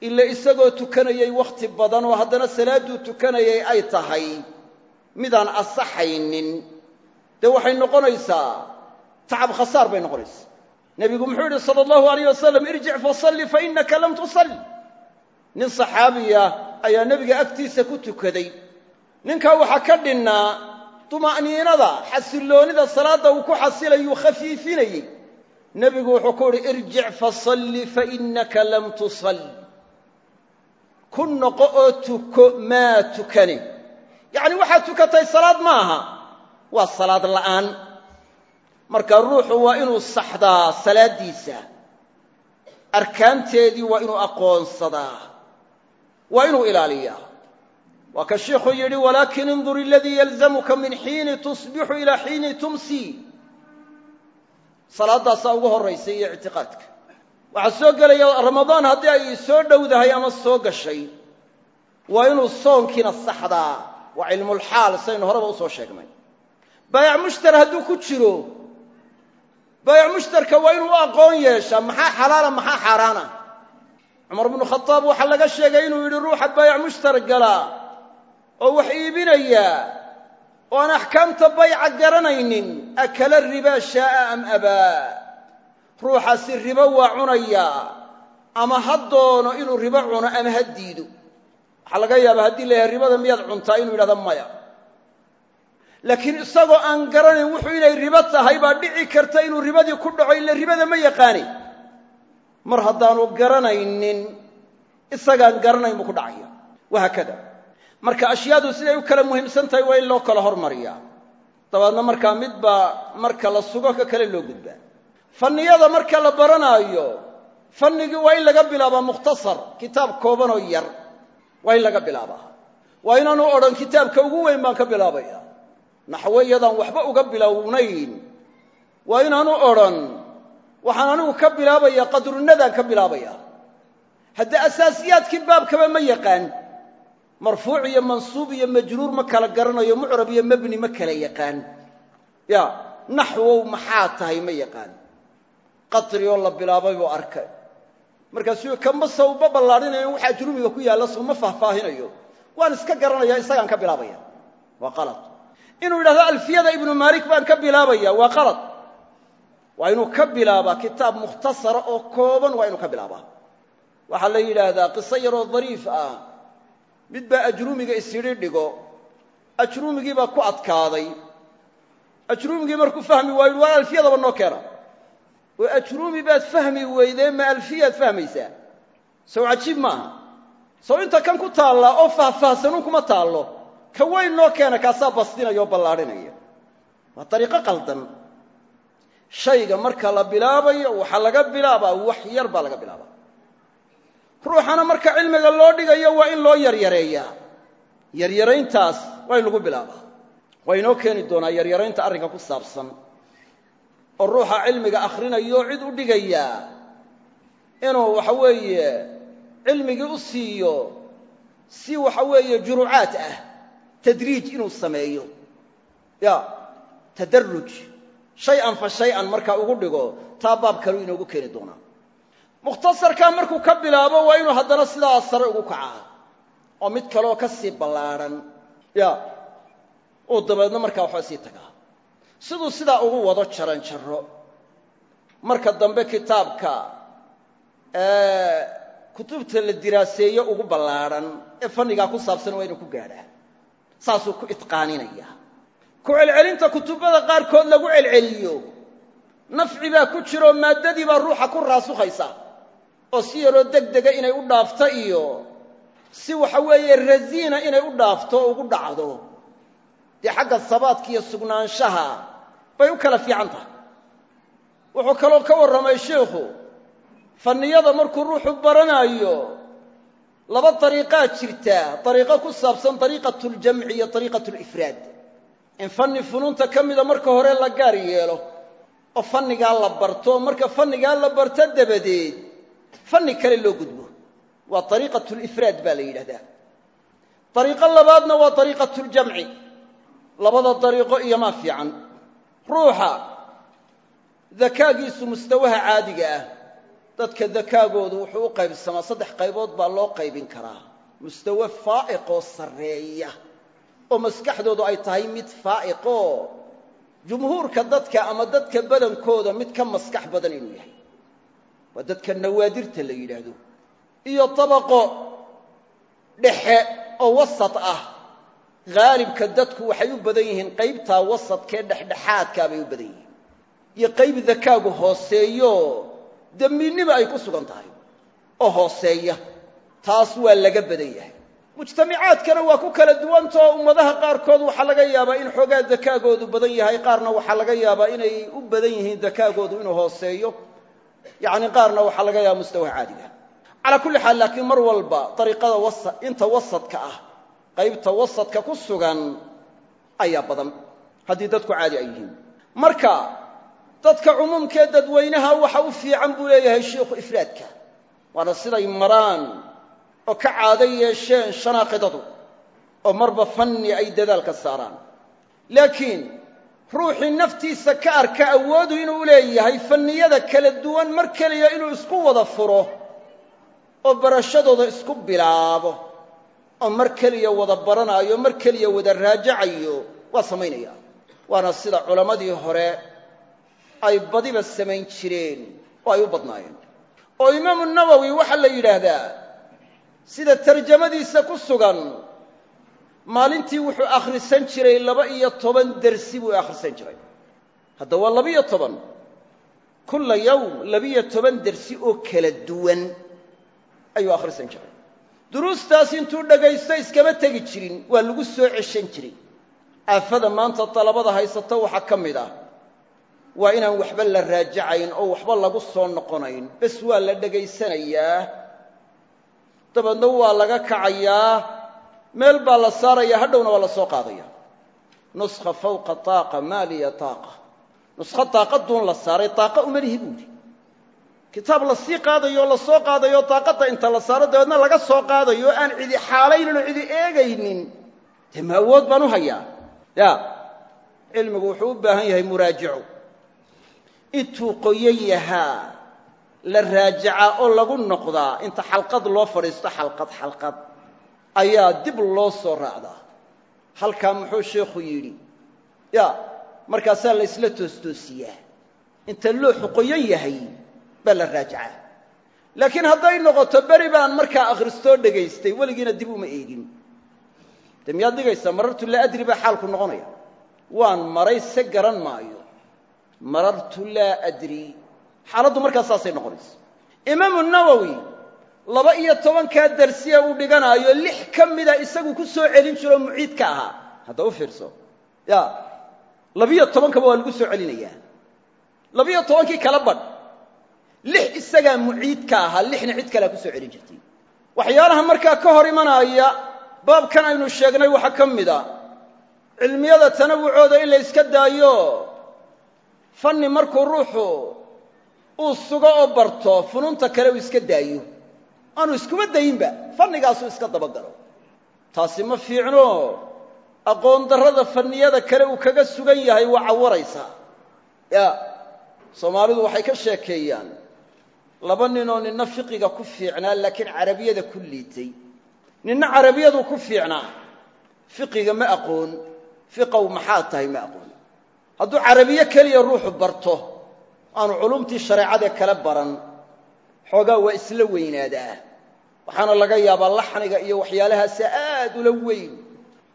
Ila isagoo tukanayay wakhti badan oo haddana salaadduu tukanayay ay tahay midaan asaxaynin. Dee waxay noqonaysaa tacab khasaar bay noqonaysaa nebigu muxuu yidhi sala allahu alayh wasalam irjic fasalli fainaka lam tusalli. Nin saxaabiya ayaa nebiga agtiisa ku tukaday. Ninkaa waxaa ka dhinnaa tuma'niinada xasilloonnida salaadda uu ku xasilayuu khafiifinayey nebigu wuxuu ku uhi irjic fasalli fainaka lam tusalli. Ku noqo oo tuko maa tukane. Yacni waxaad tukatay salaad ma waa salaad la'aan marka ruuxu waa inuu saxdaa salaaddiisa arkaanteedii waa inuu aqoonsadaa. Waa inuu ilaaliyaa. Waa ka shiikhuu yidhi walaakin indur iladii yalzamuka min xiini tusbixu ilaa xiini tumsi. Salaaddaasaa ugu horraysay iyo ictiqaadka. Waxaa soo gelaya ramadaan haddii ay soo dhowdahay ama soo gashay waa inuu soonkiina saxdaa. Waa cilmulxaal saynu horeba u soo sheegnay. Baayac mushtar hadduu ku jiro baayac mushtarka waa inuu aqoon yeeshaa maxaa xalaala maxaa xaaraana? Cumar bnu khadaab waxaa laga sheegay inuu yidhi ruuxa baayac mushtar galaa oo wax iibinaya oo aan axkaamta bayca garanaynin akala ribaa shaaa am abaa ruuxaasi ribo waa cunayaa ama ha doono inuu ribo cuno ama ha diido? Waxaa laga yaabaa haddii la yahay ribada miyaad cuntaa inuu yidhahdo maya laakiin isagoo aan garanayn wuxuu inay ribo tahay baa dhici karta inuu ribadii ku dhaco ila ribada ma yaqaani. Mar haddaanu garanaynin isagaan garanayn buu ku dhacaya. Wahaakada marka ashyaadu siday u kala muhiimsan tahay waa in loo kala hormariyaa. Dabeedna markaa midbaa marka la sugo ka kale loo gudbaa fanniyada marka la baranaayo fannigii waa in laga bilaabaa mukhtasar kitaab koobanoo yar waa in laga bilaabaa. Waa inaanu odhan kitaabka ugu weyn baan ka bilaabaya naxwo iyadaan waxba uga bilownayn. Waa inaanu odhan waxaan anigu ka bilaabaya qadrunadaan ka bilaabaya. Haddii asaasiyaadkii baabkaba ma yaqaan. Marfuuc iyo mansuub iyo majruur ma kala garanayo mucrab iyo mebni ma kala yaqaan. Ya naxwow maxaa tahay ma yaqaan. Qadri la bilaabay buu arkay. Markaasuu kama sawba ballaadhinayo waxaa jurumiga ku yaalla suma faahfaahinayo. Waan iska garanaya isagaan ka bilaabaya. Waa qalad inuu yidhahdo alfiyada ibnu maalik baan ka bilaabaya waa qalad. Waa inuu ka bilaabaa kitaab mukhtasara oo kooban waa inuu ka bilaabaa. Waxaa la yidhaahdaa qiso yaroo dariif ah. Mid baa ajruumiga isyidhi dhigo. Ajruumigii baa ku adkaaday. Ajruumigii markuu fahmi waayo waa alfiyadaba noo keena. Oo ajruumi baad fahmi weydee ma alfiyaad fahmaysaa. Sow cajiib maaha. Sow inta kan ku taallaa oo faahfaahsanuun kuma taallo ka weyn noo keena kaasaa basdinaya oo ballaadhinaya waa dariiqo qaldan. Shayga marka la bilaabayo waxaa laga bilaabaa wax yar baa laga bilaabaa. Ruuxana marka cilmiga loo dhigayo waa in loo yaryareeyaa. Yaryarayntaas waa in lagu bilaabaa. Waa inoo keeni doonaa yaryaraynta arrinka ku saabsan. Oo ruuxa cilmiga akhrinayo cid u dhigayaa inuu waxa weeye cilmigii u siiyo si waxa weeye juruucaad ah tadriij inuu sameeyo. Ya tadaruj shay-an fa shay-an markaa ugu dhigo taa baab kaleu inoogu keeni doonaa mukhtasarkaa markuu ka bilaabo waa inuu haddana sidaa sare ugu kacaa. Oo mid kaleoo ka sii ballaadhan ya uu dabeedna markaa waxba sii tagaa. Siduu sidaa ugu wado jaran jaro marka dambe kitaabka kutubta la diraaseeyo ugu ballaadhan ee fannigaa ku waa inuu ku gaadhaa saasuu ku itqaaninaya ku celcelinta kutubada qaarkood lagu celceliyo. Nafci baa ku jiroo maaddadii baa ruuxa ku raasukhaysa. Oo si yaroo deg dega inay u dhaafto iyo si waxa weeye rasiina inay u dhaafto oo ugu dhacdo. Dee xagga sabaadka iyo sugnaanshaha bay u kala fiican tahay. Wuxuu kaloo ka warramay sheikhu fanniyada markuu ruuxu baranaayo laba dariiqaa jirta. Dariiqo ku saabsan dariiqatuljamci iyo dariiqatulifraad in fanni funuunta ka mida marka hore la gaar yeelo oo fannigaa la barto marka fannigaa la barto dabadeed fanni kale loo gudbo. Waa dariiqatulifraad baa la yidhahdaa. Dariiqo labaadna waa dariiqatuljamci labada dariiqo iyo maa fiican. Ruuxa dakaagiisu mustawaha caadiga ah dadka dakaagoodu wuxuu u qaybsamaa saddex qaybood baa loo qaybin karaa. Mustawe faa'iqoo sarreeya oo maskaxdoodu ay tahay mid faa'iqoo jumhuurka dadka ama dadka badankooda mid ka maskax badan inuu yahay. Waa dadka nawaadirta la yidhaahdo. Iyo dabaqo dhexe oo wasat ah. Haalibka dadku waxay u badan yihiin qaybtaa wasadkee dhexdhexaadkaa bay u badan yihiin. Iyo qayb dakaagu hooseeyo dembinnima ay ku sugan tahay. Oo hooseeya. Taas waa laga badan yahay. Mujtamacaadkana waa ku kala duwantao ummadaha qaarkood waxaa laga yaabaa in xoogaa dakaagoodu badan yahay. Qaarna waxaa laga yaabaa inay u badan yihiin dakaagoodu inuu hooseeyo. Yacni qaarna waxaa laga yaaba mustawaha caadiga. Calaa kulli xaal laakiin mar walba dariiqada wasa inta wasadka ah qaybta wasadka ku sugan ayaa badan. Haddii dadku caadi ay yihiin. Marka dadka cumuumkee dadweynaha waxa u fiican buu leeyahay shiikhu ifraadka. Waana siday maraan oo ka caado yeesheen shanaaqidadu oo marba fanni ay dadaalka saaraan. Laakiin ruuxii naftiisa ka arka awoodu inuu leeyahay fanniyada kala duwan mar keliya inuu isku wada furo oo barashadooda isku bilaabo oo mar keliya wada baranaayo mar keliya wada raajacayo waa samaynaya waana sida culammadii hore ay badiba samayn jireen oo ay u badnaayeen. oo imaamu nawowi waxaa la yidhaahdaa sida tarjamadiisa ku sugan maalintii wuxuu akhrisan jiray laba iyo toban dersi buu akhrisan jiray. Hadda waa labiyo toban. Kulla yowm labiyo toban dersi oo kala duwan ayuu akhrisan jiray. Duruustaas intuu dhagaysto iskama tegi jirin waa lagu soo ceshan jiray. Aafada maanta dalabada haysato waxaa ka mid ah waa inaan waxba la raajacayn oo waxba lagu soo noqonayn. Bes waa la dhegaysanayaa dabeedna waa laga kacayaa meel baa la saaraya hadhowna waa la soo qaadaya. Nuskha fawqa taaqa maa liya taaqa. Nuskho daaqaduun la saaray daaqa uma lihi buuhi. Kitaab la sii qaadayo o la soo qaadayo daaqadda inta la saaro dabeedna laga soo qaadayo aan cidi xaalaynin oo cidi eegaynin. Dee awood baan u hayaa. Ya cilmigu wuxuu u baahan yahay muraajico intuu qoyan yahaa la raajacaa oo lagu noqdaa inta xalqad loo fadhiisto xalqad xalqad ayaa dib loo soo raacdaa. Halkaa muxuu sheikhu yidhi ya markaasaa la ysla toostoosiyaa. Inta looxu qoyan yahay baa la raajacaa. Laakiin hadday noqoto beri baan markaa akhristoo dhegaystay weligiina dib uma eegin. Dee miyaad dhigaysaa marartu laa adri baa xaalku noqonaya. Waan maray se garan maayo marartu laa adri. Xaaladdu markaa saasay noqonaysa. Imaamu nawowi laba iyo tobankaa darsiya uu dhiganaayo lix ka mida isagu ku soo celin jiroo muciid ka ahaa. Hadda u fiirso. Ya labiyo tobankaba waa lagu soo celinayaa. Labiyo tobankii kala badh. Lix isagaa muciid ka ahaa lixna cid kalea ku soo celin jirtay. Waxyaalaha markaa ka hor imanaya baabkan aynu sheegnay waxaa ka mid a cilmiyada tanawucooda in la yska daayo fanni markuu ruuxu uu sugo oo barto funuunta kale uu iska daayo. Aanu iskuma dayinba fannigaasuu iska dabagalo. Taasi ma fiicno. Aqoon darrada fanniyada kale uu kaga sugan yahay waa cawaraysaa ya soomaalidu waxay ka sheekeeyaan laba ninoo ninna fiqiga ku fiicnaa laakiin carabiyada ku liitay. Ninna carabiyadu ku fiicnaa fiqiga ma aqoon fiqow maxaa tahay ma aqoon hadduu carabiye keliya ruuxu barto aanu culumtii shareecadee kale baran xoogaa waa isla weynaadaa. Waxaana laga yaabaa laxniga iyo waxyaalahaasa aad ula weyn.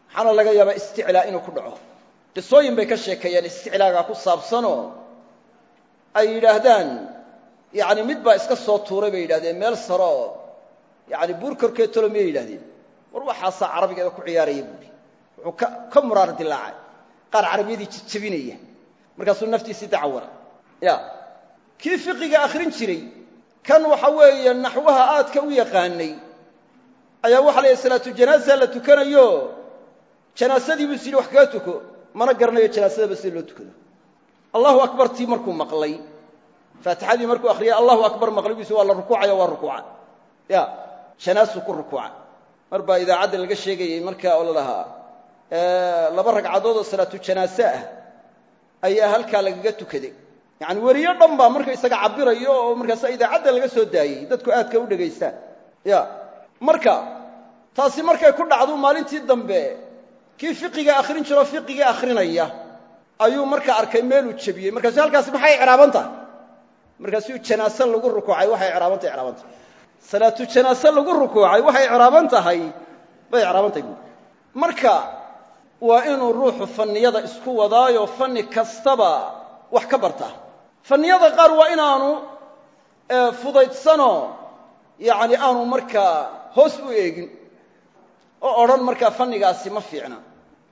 Waxaana laga yaabaa isticlaa inuu ku dhaco. Qisooyin bay ka sheekeeyaan isticlaagaa ku saabsanoo ay yidhaahdaan yani mid baa iska soo tuuray bay yidhahdeen meel sare oo yani buur korkeed tolo miyay yidhahdeen war waxaasaa carabigeeda ku ciyaaraya buuri wuxuu ka ka muraar dilaacay qaar carabiyadii jijabinaya markaasuu naftiisii dacwara. Ya. Kii fiqiga akhrin jiray kan waxa weeye naxwaha aadka u yaqaanay ayaa waxa la salaatu janaaza la tukanayo. Janaasadii buu is yidhi wax kaga tuko mana garanayo janaasadaba sida loo tukado. Allahu akbartii markuu maqlay. Faatixadii markuu akhriyay allahu akbar is waa la rukuucayo waa rukuuca. Ya. Janaasuu ku rukuuca. Mar baa idaacadda laga sheegayey marka oo la lahaa laba ragcadood oo salaatu janaase ah ayaa halkaa lagaga tukaday. Yani weriyo dhan baa marka isaga cabirayo oo markaasa idaacadda laga soo daayey dadku aadka u dhegaystaan. Ya. Marka taasi markay ku dhacdu maalintii dambe kii fiqiga akhrin jiroo fiqigii akhrinaya ayuu marka arkay meeluu jebiyey. Markaasu halkaasi maxay icraaban tahay? Markaasuu janaase lagu rukuucay waxay icraabantay icraaban tahay. Salaatu janaase lagu rukuucay waxay icraaban tahay bay icraaban tahay. Buuri marka waa inuu ruuxu fanniyada isku wadaayo fanni kastaba wax ka bartaa fanniyada qaar waa inaanu fudaydsanoo yacni aanu markaa hoos u eegin oo odhan markaa fannigaasi ma fiicna.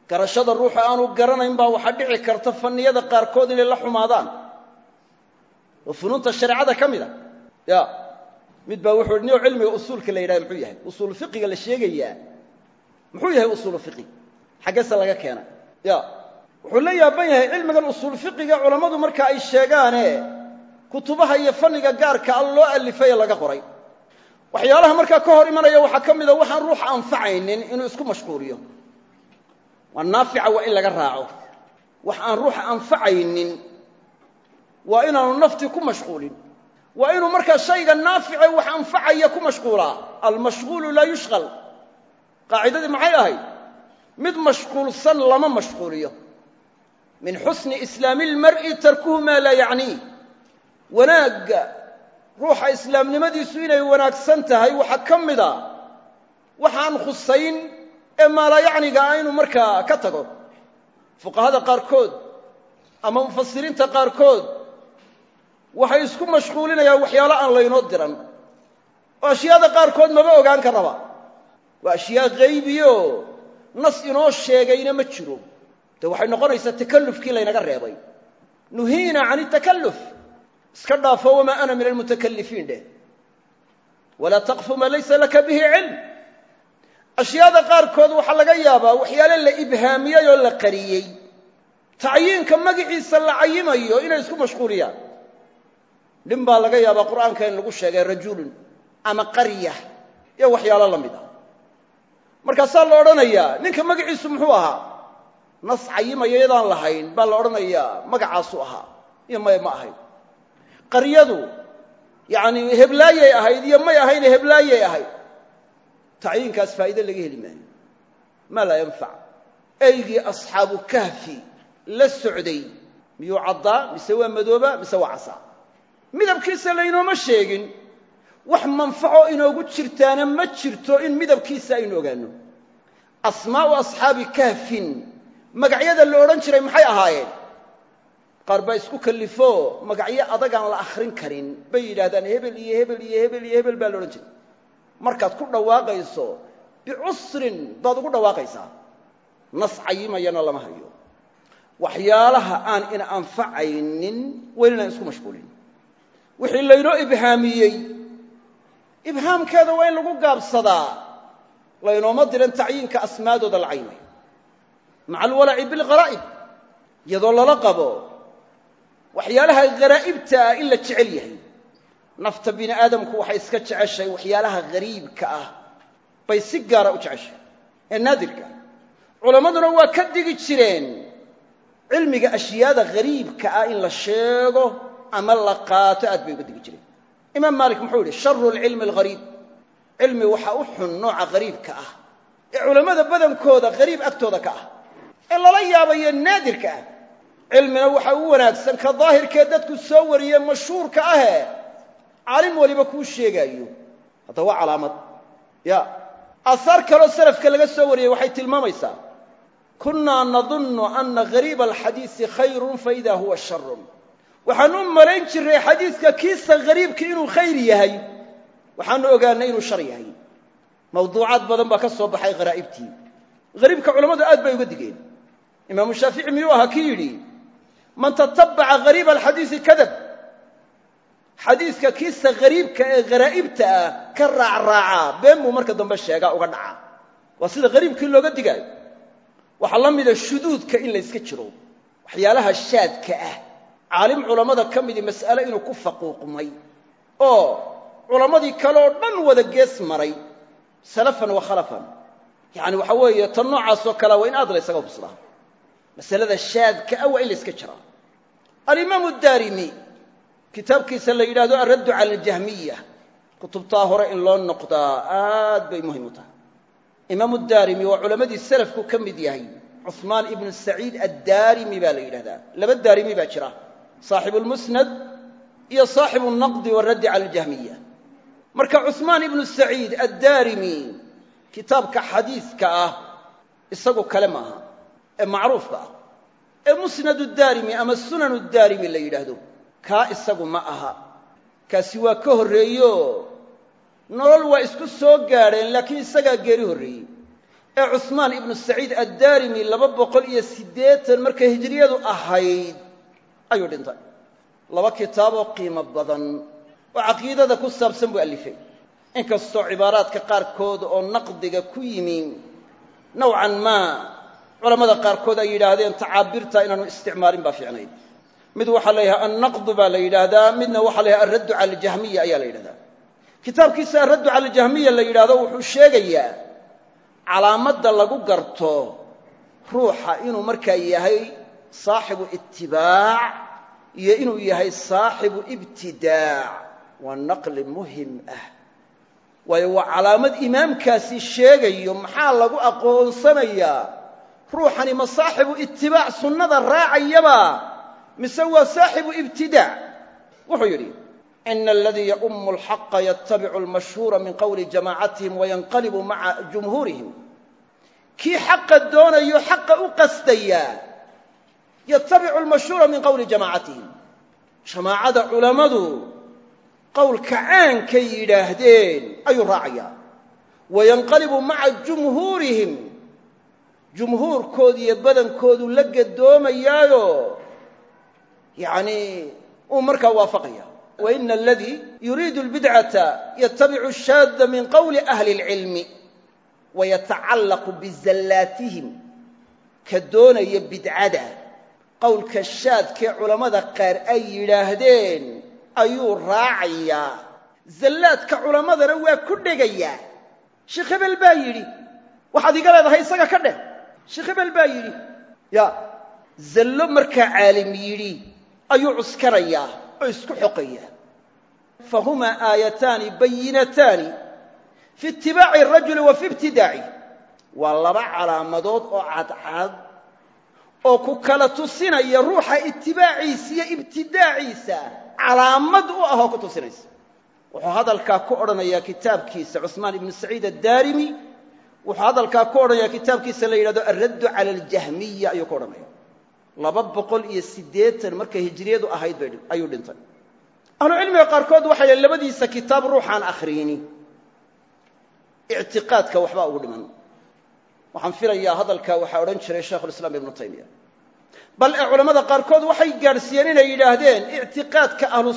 Garashada ruuxu aanu garanayn baa waxaa dhici karta fanniyada qaarkood inay la xumaadaan. Oo funuunta shareecada ka mid a ya mid baa wuxuu hi cilmiga usuulka la yidhaha muxuu yahay usuulu fiqiga la sheegayaa. Muxuu yahay usuulu xaggeese laga keenay ya wuxuu la yaaban yahay cilmigan usuul fiqiga culammadu marka ay sheegaane kutubaha iyo fanniga gaarka a loo alifay ee laga qoray. Waxyaalaha markaa ka hor imanaya waxaa ka mida waxaan ruuxa anfacaynin inuu isku mashquuliyo waa naafica waa in laga raaco. Wax aan ruuxa anfacaynin waa inaanu naftii ku mashquulin. Waa inuu markaa shayga naafice wax anfacaya ku mashquulaa. Almashquulu laa yushqal. Qaacidadii maxay ahayd mid mashquulsan lama mashquuliyo. Min xusni islaami اlmar'i tarkuhu maa laa yacniih wanaagga ruuxa islaamnimadiisu inay wanaagsan tahay waxaa ka mida. Waxaan khusayn ee maalaayacniga ah inuu markaa ka tago. Fuqahada qaarkood ama mufasiriinta qaarkood waxay isku mashquulinayaan waxyaalo aan laynoo diran. Oo ashyaada qaarkood maba ogaan karaba waa ashyaa haybiyo nas inoo sheegayna ma jiro. De waxay noqonaysaa takallufkii laynaga reebay. Nuhiina can itakalluf iska dhaafo wamaa ana min almutakalifiin dheh walaa taqfu maa laysa laka bihi cilm. Ashyaada qaarkood waxaa laga yaabaa waxyaale la ibhaamiyey oo la qariyey. Tacyiinka magiciisa la cayimayo inay isku mashquuliyaan. Nin baa laga yaabaa qur'aanka in lagu sheegay rajulun ama qarya. Iyo waxyaalo la mid ah markaasaa la odhanayaa ninka magaciisu muxuu ahaa? Nas cayimaya yadaan lahayn baa la odhanayaa magacaasu ahaa iyo maya ma ahayn. Qaryadu yacni heblaayay ahayd iyo may ahayne heblaayay ahayd. Tacyiinkaas faa'iide laga heli maayo. Maa laa yanfac. Eygii asxaabu kahfi la socday miyuu caddaa mise waa madooba mise waa casaa? Midabkiisa laynooma sheegin wax manfaco inoogu jirtaana ma jirto in midabkiisa aynu ogaano asmaa'u asxaabi kahfin. Magacyada la odhan jiray maxay ahaayeen? Qaar baa isku kallifo magacyo adagaan la akhrin karin. Bay yidhaahdaan hebel iyo hebel iyo hebel iyo hebel baa la odhan jiray. Markaad ku dhawaaqayso bicusrin baad ugu dhawaaqaysaa. Nas cayimayana lama hayo. Waxyaalaha aan ina anfacaynin inaan isku mashquulin. Wixii laynoo ibhaamiyey ibhaamkeeda waa in lagu gaabsadaa. Laynooma diran tacyiinka asmaadooda la caynayo maca alwalaci bilgharaa'ib iyadoo lala qabo waxyaalahagharaa'ibta ah in la jecel yahay. Nafta bini aadamku waxay iska jeceshahay waxyaalaha ghariibka ah bay si gaara u jeceshahay. Ee naadirka culammaduna waa ka digi jireen cilmiga ashyaada ghariibka ah in la sheego ama la qaato aad bay uga digi jireen imaam maalik muxuu yidhi sharu lcilmi alghariib. Cilmi waxaa u xun nooca ghariibka ah. Ee culammada badankooda ghariib agtooda ka ah. Ee lala yaabayo naadirka ah. Cilmina waxaa u wanaagsan ka daahirkee dadku soo wariye mashhuurka ahe caalim waliba kuu sheegaayo. Hadda waa calaamad. Ya aahaar kaloo salafka laga soo wariyey waxay tilmaamaysaa kunnaa nadunnu ana ghariiba alxadiisi khayrun faida huwa sharun waxaan u malayn jiray xadiiska kiisa ghariibka inuu khayr yahay. Waxaanu ogaanay inuu shar yahay. Mawduucaad badan baa ka soo baxay kharaa'ibtii hariibka culammadu aad bay uga digeen. Imaamu shaafici miyuu ahaa ki yidhi man tatabbaca hariiba alxadiisi kadab. Xadiiska kiisa hariibka ee kharaa'ibta ah ka raacraacaa been marka dambe sheegaa uga dhacaa. Waa sida hariibkii looga digaayo waxaa la mida shuduudka in layska jiro waxyaalaha shaadka ah caalim culammada ka midii mas'ale inuu ku faquuqmay oo culammadii kale oo dhan wada gees maray salafan wa khalafan. Yacani waxa weeye tan noocaasoo kalea waa in aad la ysaga hubsadaa masalada shaadka ah waa in la yska jiraa alimaamu daarimi kitaabkiisa la yidhahdo alraddu cala aljahmiya. Kutubtaa hore in loo noqdaa aad bay muhiim u tahay. Imaamu daarimi waa culammadii salafku ka mid yahay. Cuثmaan ibnu saciid addaarimi baa la yidhahdaa. Laba daarimi baa jira saaxibu lmusnad iyo saaxibu naqdi waraddi cala aljahmiya. Marka cuثmaan ibnu saciid addaarimi kitaabka xadiiska ah isagu kale maaha ee macruufka ah. Ee musnadu daarimi ama sunanu daarimi la yidhaahdo kaa isagu ma aha. Kaasi waa ka horreeyo. Nolol waa isku soo gaadheen laakiin isagaa geeri horreeyey. Ee cuثmaan ibnu saciid addaarimi laba boqol iyo siddeetan markay hijriyadu ahayd ayuu dhintay. Laba kitaaboo qiimo badan oo caqiidada ku saabsan buu allifay. Inkastoo cibaaraadka qaarkood oo naqdiga ku yimi nowcan maa culammada qaarkood ay yidhaahdeen tacaabirta inaanu isticmaalin baa fiicnayd. Mid waxaa la yidhaha annaqdu baa la yidhaahdaa. Midna waxaa la yidhaha alraddu cala aljahmiya ayaa la yidhahdaa kitaabkiisa alraddu cala aljahmiya la yidhahdo wuxuu sheegayaa calaamadda lagu garto ruuxa inuu markaa yahay saaxibu itibaac iyo inuu yahay saaxibu ibtidaac. Waa naqli muhiim ah. Waayo waa calaamad imaamkaasi sheegayo maxaa lagu aqoonsanayaa? Ruuxani ma saaxibu itibaac sunnada raacayaba mise waa saaxibu ibtidaac? Wuxuu yidhi ina aladii yaumu alxaqa yatabicu almashhuura min qowli jamaacatihim wayanqalibu maca jumhuurihim. Kii xaqa doonayo xaqa u qasdaya yatabicu almashhuura min qowli jamaacatihim jamaacada culammadu qowlka caankay yidhaahdeen ayuu raacayaa wayanqalibu maca jumhuurihim jumhuurkoodu iyo badankoodu la gadoomayaayo yacnii uu markaa waafaqaya waina aladii yuriidu albidcata yatabicu shaadda min qowli ahli اlcilmi wayatacallaqu bizallaatihim ka doonaya bidcada qowlka shaadkee culammada qaar ay yidhaahdeen ayuu raacayaa. Zallaadka culammadana waa ku dhegayaa sheekh hebel baa yidhi waxaad iga leedahay isaga ka dheh. Sheekh hebel baa yidhi ya zallo markaa caalim yidhi ayuu cuskanayaa oo isku xoqayaa. Fahumaa aayataani bayinataani fi itibaaci arajuli wa fi ibtidaaci. Waa laba calaamadood oo cadcad oo ku kala tusinaya ruuxa itibaaciisa iyo ibtidaaciisa calaamad u ah oo ku tusinaysa. Wuxuu hadalkaa ku odhanayaa kitaabkiisa cusmaan ibnu saciid addaarimi. Wuxuu hadalkaa ku odhanaya kitaabkiisa la yidhahdo alraddu cala aljahmiya ayuu ku odhanaya laba boqol iyo siddeetan markay hijiriyadu ahayd bay ayuu dhintay. Ahlucilmiga qaarkood waxay labadiisa kitaab ruuxaan akhriyini ictiqaadka waxbaa ugu dhiman waxaan filayaa hadalka waxaa odhan jiray shaikhulislaam ibnu taymiya. Bal ee culammada qaarkood waxay gaadhsiiyeen inay yidhaahdeen ictiqaadka ahlu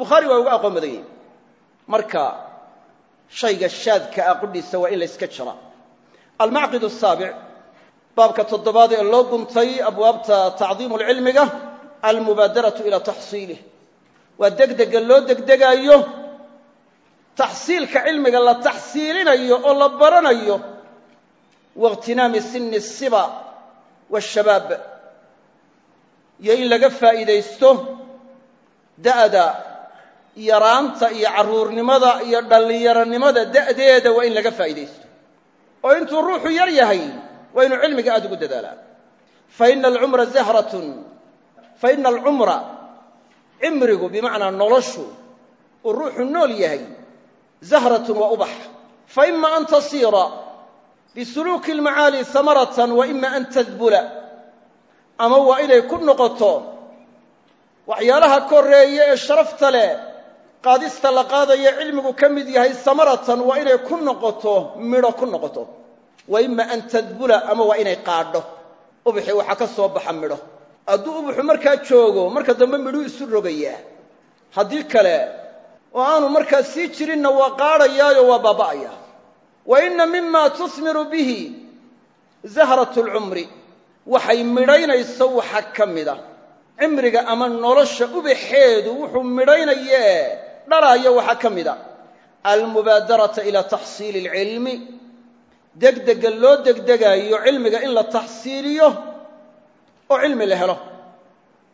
bukhaari waa uga aqoon badan yihiin marka shayga shaadka ah qudhiisa waa in la yska jira almacqid asaabic baabka toddobaad ee loo guntay abwaabta tacdiimu lcilmiga almubaadaratu ila taxsiilih waa degdega loo degdegaayo taxsiilka cilmiga la taxsiilinayo oo la baranayo waiqtinaami sini siba waashabaab iyo in laga faa'iidaysto da'da yaraanta iyo carruurnimada iyo dhallinyaronimada da'deeda waa in laga faa'iidaysto. Oo intuu ruuxu yar yahay waa inuu cilmiga aada ugu dadaalaa faina alcumra zahratun faina alcumra cimrigu bimacnaa noloshu uu ruuxu nool yahay zahratun waa ubax. Faima an tasiira bisuluuki almacaali hamaratan wa ima an tadbula ama waa inay ku noqoto waxyaalaha koreeye ee sharafta leh qaadista la qaadayo cilmigu ka mid yahay samaratan waa inay ku noqoto midho ku noqoto wa ima an tadbula ama waa inay qaadho ubaxi waxaa ka soo baxa midho hadduu ubaxu markaa joogo marka dambe midhuu isu rogayaa haddii kale oo aanu markaa sii jirinna waa qaadhayaayo waa baaba'ayaa wa inna mima tusmiru bihi zahratu lcumri waxay midhaynayso waxa ka mida. Cimriga ama nolosha ubaxeedu wuxuu midhaynayee dhalaayo waxaa ka mida. Almubaadarata ila taxsiili alcilmi degdega loo degdegaayo cilmiga in la taxsiiliyo oo cilmi la helo.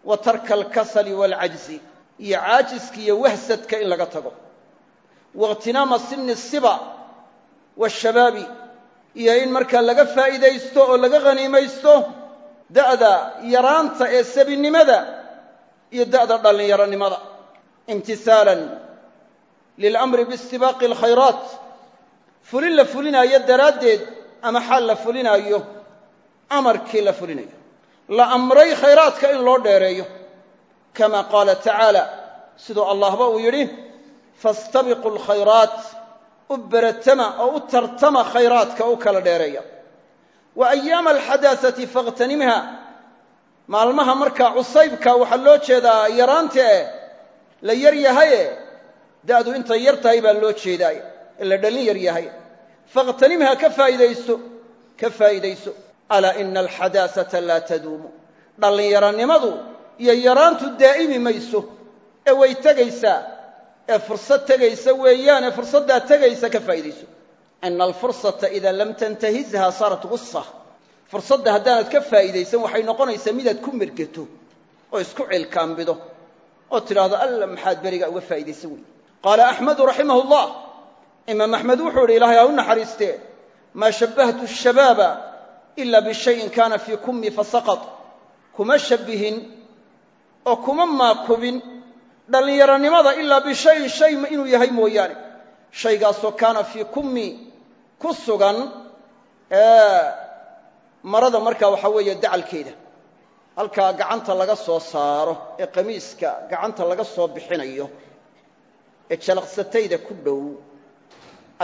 Wa tarka alkasali waalcajzi iyo caajiska iyo wahsadka in laga tago. Waiqtinaama sini siba waashabaabi iyo in markaa laga faa'iidaysto oo laga khaniimaysto da'da yaraanta ee sabinimada iyo da'da dhallinyaronimada imtisaalan lilamri biistibaaqi alkhayraat fulin la fulinaayo daraaddeed ama xaal la fulinaayo amarkii la fulinayo la amray khayraadka in loo dheereeyo kama qaala tacaala siduu allahba uu yidhi fastabiquu alkhayraat u beratama oo u tartama khayraadka u kala dheereeya. Wa ayaama alxadaasati fakhtanimha maalmaha markaa cusaybka waxaa loo jeedaa yaraantae la yar yahaye da'du intay yar tahay baa loo jeedaay ee la dhallin yar yahay. Fakhtanimha ka faa'iidayso ka faa'iidayso alaa ina alxadaasata laa taduumu. Dhallinyaranimadu iyo yaraantu daa'imi mayso ee way tegaysaa ee fursad tegaysa weeyaane fursaddaa tegaysa ka faa'iidayso. Ina alfursata ida lam tantahizha saarat gusa fursadda haddaanad ka faa'iidaysan waxay noqonaysaa midaad ku mergeto oo isku cilkaambido oo tidhaahdo alla maxaad beriga uga faa'iidaysan wey qaala axmedu raximah llah imaam axmed wuxuu idhi ilahay ha u naxariistee maa shabbahtu shabaaba ila bishayin kana fii kummi fasaqad kuma shabbihin oo kuma maakubin dhallinyaronimada ilaa bishayin shay inuu yahay mooyaane. Shaygaasoo kaana fii kummi ku sugan marada markaa waxaa weeye dacalkeeda. Halkaa gacanta laga soo saaro ee qamiiska gacanta laga soo bixinayo ee jalaqsatayda ku dhow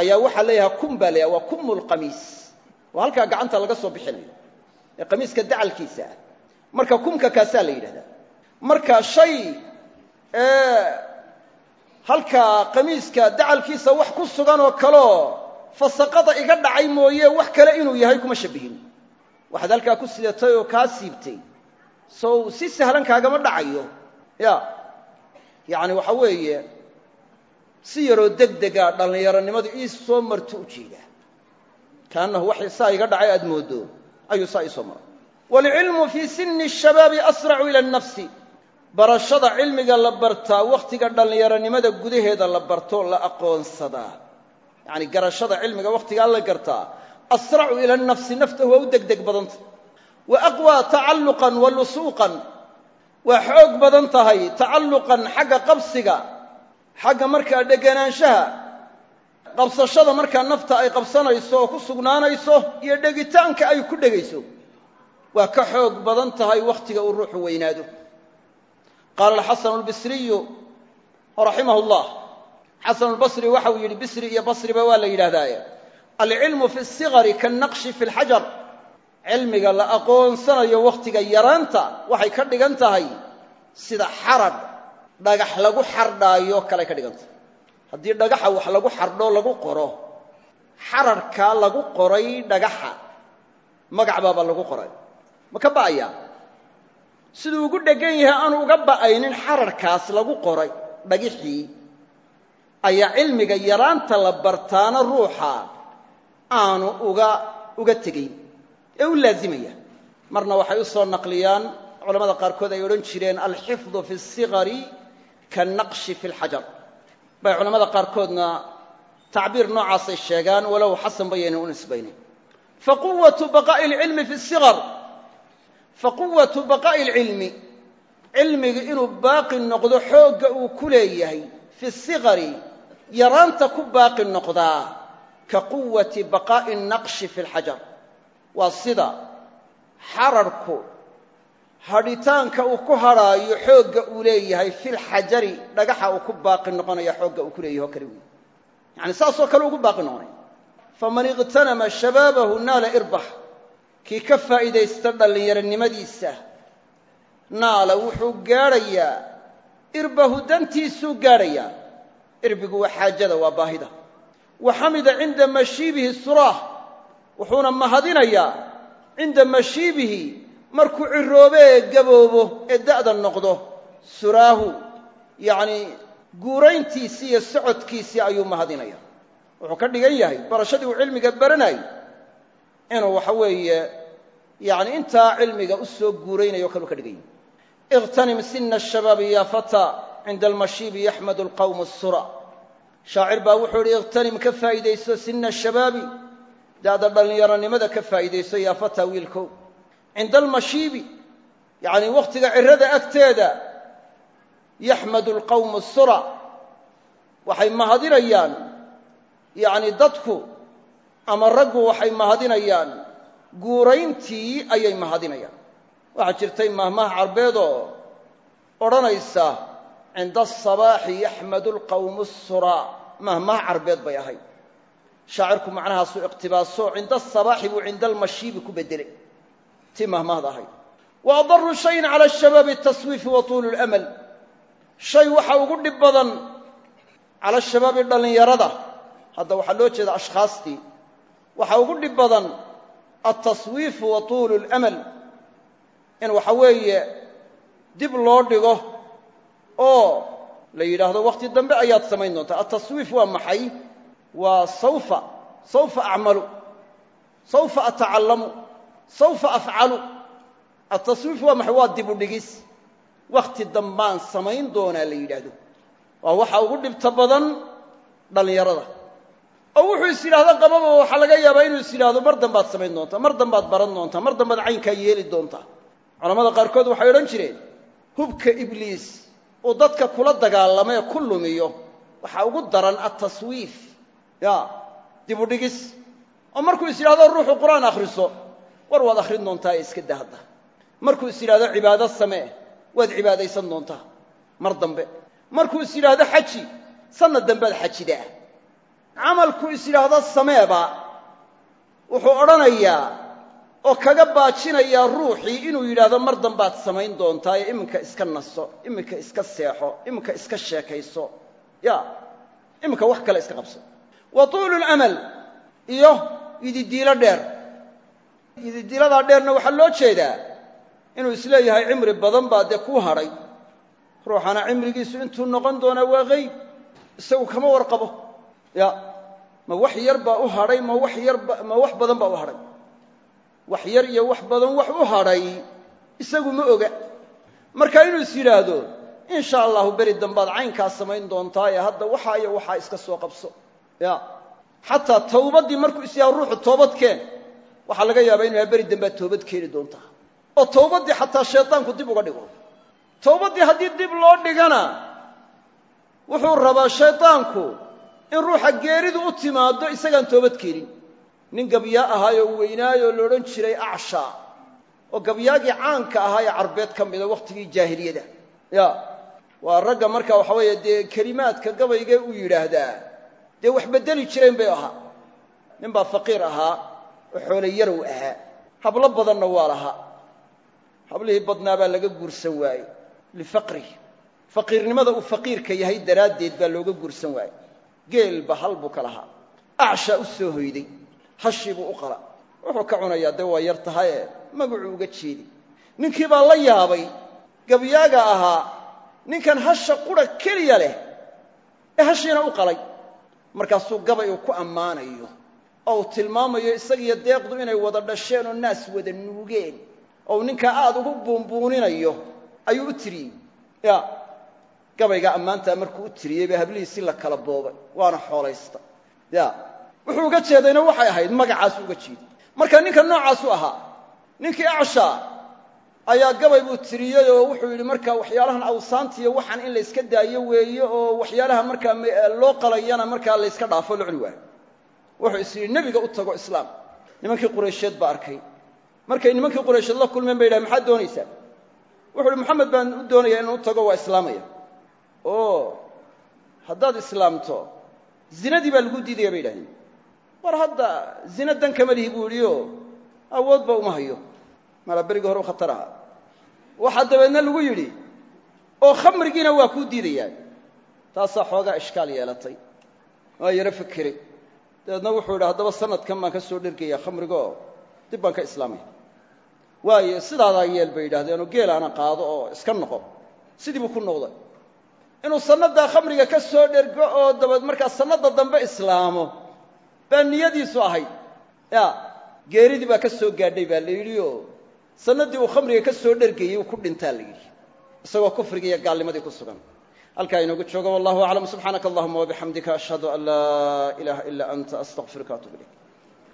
ayaa waxaa leeyahay kum baa leeyahay waa kumu lqamiis waa halkaa gacanta laga soo bixinayo ee qamiiska dacalkiisa. Ah marka kumka kaasaa la yidhahdaa. Marka shay halkaa qamiiska dacalkiisa wax ku sugan oo kaleo fasaqada iga dhacay mooye wax kale inuu yahay kuma shabbihin. Waxaad halkaa ku sidatay oo kaa siibtay. Sow si sahlan kaagama dhacayo. Ya yacni waxa weeye si yaroo degdega dhallinyaronimadu ii soo marto u jeedaa kaannahu wax saa iga dhacay aad mooddo ayuu saa ii soo waalcilmu fii sini ashabaabi asracu ila annafsi barashada cilmiga la bartaa wakhtiga dhallinyaronimada gudaheeda la barto la aqoonsadaa yacani garashada cilmiga wakhtigaa la gartaa. Asracu ila nafsi nafta waa u degdeg badanta wa aqwaa tacalluqan wa lusuuqan. Waa xoog badan tahay tacalluqan xagga qabsiga xagga markaa dheganaanshaha. Qabsashada markaa nafta ay qabsanayso oo ku sugnaanayso iyo dhegitaanka ay ku dhegayso. Waa ka xoog badan tahay wakhtiga uu ruuxu weynaado qaala alxasanu albisriyu raximahu llah xasanu lbasri waxa uu yidhi bisri iyo basriba waa la yidhaahdaaye alcilmu fi sigari kaannaqshi fi lxajar cilmiga la aqoonsanayo wakhtiga yaraanta waxay ka dhigan tahay sida xarad dhagax lagu xardhaayo kaley ka dhigan tahay haddii dhagaxa wax lagu xardho lagu qoro xararkaa lagu qoray dhagaxa magac baaba lagu qoray ma ka ba'ayaa siduu ugu dheggan yahay aanu uga ba'aynin xararkaas lagu qoray dhagixii ayaa cilmiga yaraanta la bartaana ruuxa aanu uga uga tegayn ee u laazimaya marna waxay u soo naqliyaan culamada qaarkood ay odhan jireen alxifdu fi اsigari kaannaqshi fi اlxajar bay culamada qaarkoodna tacbiir noocaasay sheegaan walow xasan bayaynan u nisbaynayn faquwatu baqaa'i اlcilmi fi اsigar faquwatu baqaa'i alcilmi cilmiga inuu baaqi noqdo xoogga uu ku leeyahay fi sigari yaraanta ku baaqi noqdaa ka quwati baqaa'i naqshi fi lxajar waa sida xararku hadhitaanka uu ku hadhaayo xoogga uu leeyahay filxajari dhagaxa uu ku baaqi noqonaya xoogga uu ku leeyahy oo kale kii ka faa'iidaysta dhallinyaronimadiisa naala wuxuu gaadhayaa irbahu dantiisuu gaadhayaa. Irbigu waa xaajada waa baahida. Wa xamida cinda mashiibihi suraah wuxuuna mahadinayaa cinda mashiibihi markuu ciroobe ee gaboobo ee da'da noqdo. Suraahu yacnii guurayntiisii iyo socodkiisii ayuu mahadinaya wuxuu ka dhigan yahay barashadii uu cilmiga baranayay inuu waxa weeye yani intaa cilmiga u soo guuraynayo o kaluu ka dhigan yahay iqtanim sina ashabaabi ya fata cinda almashiibi yaxmadu alqawmu asura shaacir baa wuxuu idhi iqtanim ka faa'iidayso sina ashabaabi da'da dhallinyaronimada ka faa'iidayso yaa fata wiilkow. Cinda almashiibi yacni wakhtiga cirada agteeda yaxmadu alqawmu sura waxay mahadinayaan yacni dadku ama raggu waxay mahadinayaan guurayntii ayay mahadinayaan. Waxaa jirtay mahmaha carbeedoo odhanaysa cinda asabaaxi yaxmadu alqawmu sura mahmaha carbeed bay ahayd. Shaacirku macnahaasuu iqtibaaso cinda asabaaxi buu cinda almashiibi ku beddelay tii mahmahda ahayd. Wa adaru shayin cala ashabaabi ataswiifi wa tuulu lamal shay waxa ugu dhib badan cala shabaabi dhallinyarada hadda waxaa loo jeeda ashkhaastii waxa ugu dhib badan altaswiifu wa tuulu lamal in waxa weeye dib loo dhigo oo la yidhaahdo wakhti dambe ayaad samayn doontaa. Altaswiif waa maxay? Waa sawfa sawfa acmalu sawfa atacallamu sawfa afcalu altaswiif waa maxay? Waa dib u dhigis. Wakhti dambaan samayn doonaa la yidhaahdo. Waa waxa ugu dhibta badan dhallinyarada oo wuxuu is yidhahdo qababa waxaa laga yaabaa inuu is yidhahdo mar dambaad samayn doontaa mar dambaad baran doontaa mar dambaad caynkaa yeeli doontaa. Culamada qaarkood waxay odhan jireen hubka ibliis uu dadka kula dagaalamee ku lumiyo waxaa ugu daran altaswiif ya dib u dhigis. Oo markuu is yidhahdo ruuxu qur'aan akhriso war waad akhrin doontaa ee iska daa hadda markuu is yidhahdo cibaado samee waad cibaadaysan doontaa mar dambe. Markuu is yidhaahdo xaji sanad dambead xajidaa camalku is yidhaahdo sameeba wuxuu odhanayaa oo kaga baajinayaa ruuxii inuu yidhaahdo mar dambaad samayn doontaa ee iminka iska naso iminka iska seexo iminka iska sheekayso ya iminka wax kale iska qabso. Wa tuulu lamal iyo ididiilo dheer. Ididiiladaa dheerna waxaa loo jeedaa inuu is leeyahay cimri badan baa dee kuu hadhay ruuxana cimrigiisu intuu noqon doonaa waa hayb isagu kama warqabo ya ma wax yar baa u hadhay ma wax yarba ma wax badan baa u hadhay wax yar iyo wax badan wax u hadhay isagu ma oga. Marka inuu is yidhaahdo in sha allahu beri dambaad caynkaa samayn doontaa ee hadda waxaa iyo waxaa iska soo qabso. Ya xataa towbaddii markuu is yaha ruuxu toobadkeen waxaa laga yaabaa inu yaha beri toobad keeni doontaa. Oo towbaddii xataa shaydaanku dib uga dhigo. Towbaddii haddii dib loo dhigana wuxuu rabaa shaydaanku in ruuxa geeridu u timaaddo isagaan toobad keenin. Nin gabyaa ahaayoo weynaayoo la odhan jiray acshaa oo gabyaagii caanka ahaa ee carbeed ka mida wakhtigii jaahiliyada. Ya waa ragga marka waxa weeye dee kelimaadka gabayga uu yidhaahdaa dee wax beddeli jireen bay ahaa. Nin baa faqiir ahaa oo xoole yarow ahaa. Hablo badanna waa lahaa. Hablihii badnaa baa laga guursan waayey lifaqrih faqiirnimada uu faqiirka yahay daraaddeed baa looga guursan waayey geelba hal buu ka lahaa. Acshaa u soo hoyday hashii buu u qala. Wuxuu ka cunayaa dee waa yar tahaye magacuu uga jeedi. Ninkii baa la yaabay gabyaaga ahaa ninkan hasha qura keliya leh ee hashiina u qalay. Markaasuu gabay uu ku ammaanayo oo uu tilmaamayo isagiyo deeqdu inay wada dhasheen oo naas wada nuugeen. Oo uu ninkaa aada ugu buunbuuninayo ayuu u tiriyey ya gabayga ammaantaa markuu u tiriyey baa hablihiisii la kala boobay waana xoolaysta ya wuxuu uga jeedayna waxay ahayd magacaasu uga jeeday marka ninka noocaasu ahaa ninkii acshaa ayaa gabay buu tiriyey oo wuxuu yidhi marka waxyaalahan awsaantiiyo waxaan in layska daayo weeye oo waxyaalaha markaa loo qalayana markaa layska dhaafo la waayo. Wuxuu is yidhi nebiga u tago islaam. Nimankii qureysheed baa arkay. Markay nimankii qureysheed la kulmeen bay yidhahen maxaad doonaysaa? Wuxu uhi moxamed baan u doonayaa inuu u tago waa islaamaya oo haddaad islaamto zinadii baa lagu diidaya bay yidhahdeen war hadda zina dan lihi buu yidhi oo awoodba uma hayo. Mala berigii hore u khatar ahaa waxaa dabeedna lagu yidhi oo khamrigiina waa kuu diidayaa taasaa xoogaa ishkaal yeelatay. Waa yaro fekeray dabeedna wuxuu yidhi haddaba sanadkan baan ka soo dhergaya khamriga oo dib baan ka islaamaya waayo sidaadaa yeel bay yidhahdeenoo geelaana qaado oo iska noqo. Sidii buu ku noqday inuu sannadaa khamriga ka soo dhergo oo dabeed markaa sannada dambe islaamo baa niyadiisu ahayd. Ya geeridii baa ka soo gaadhay baa la yidhi oo uu khamriga ka soo dhergayey uu ku dhintaa la yidhi. Isagoo kufriga iyo gaalnimadii ku sugan. Halkaa inoogu joogo wallahu aclam. Subxaanaka allahuma wabixamdika ashhadu an laa ilaaha ilaa anta astaqfiruka atub ilayk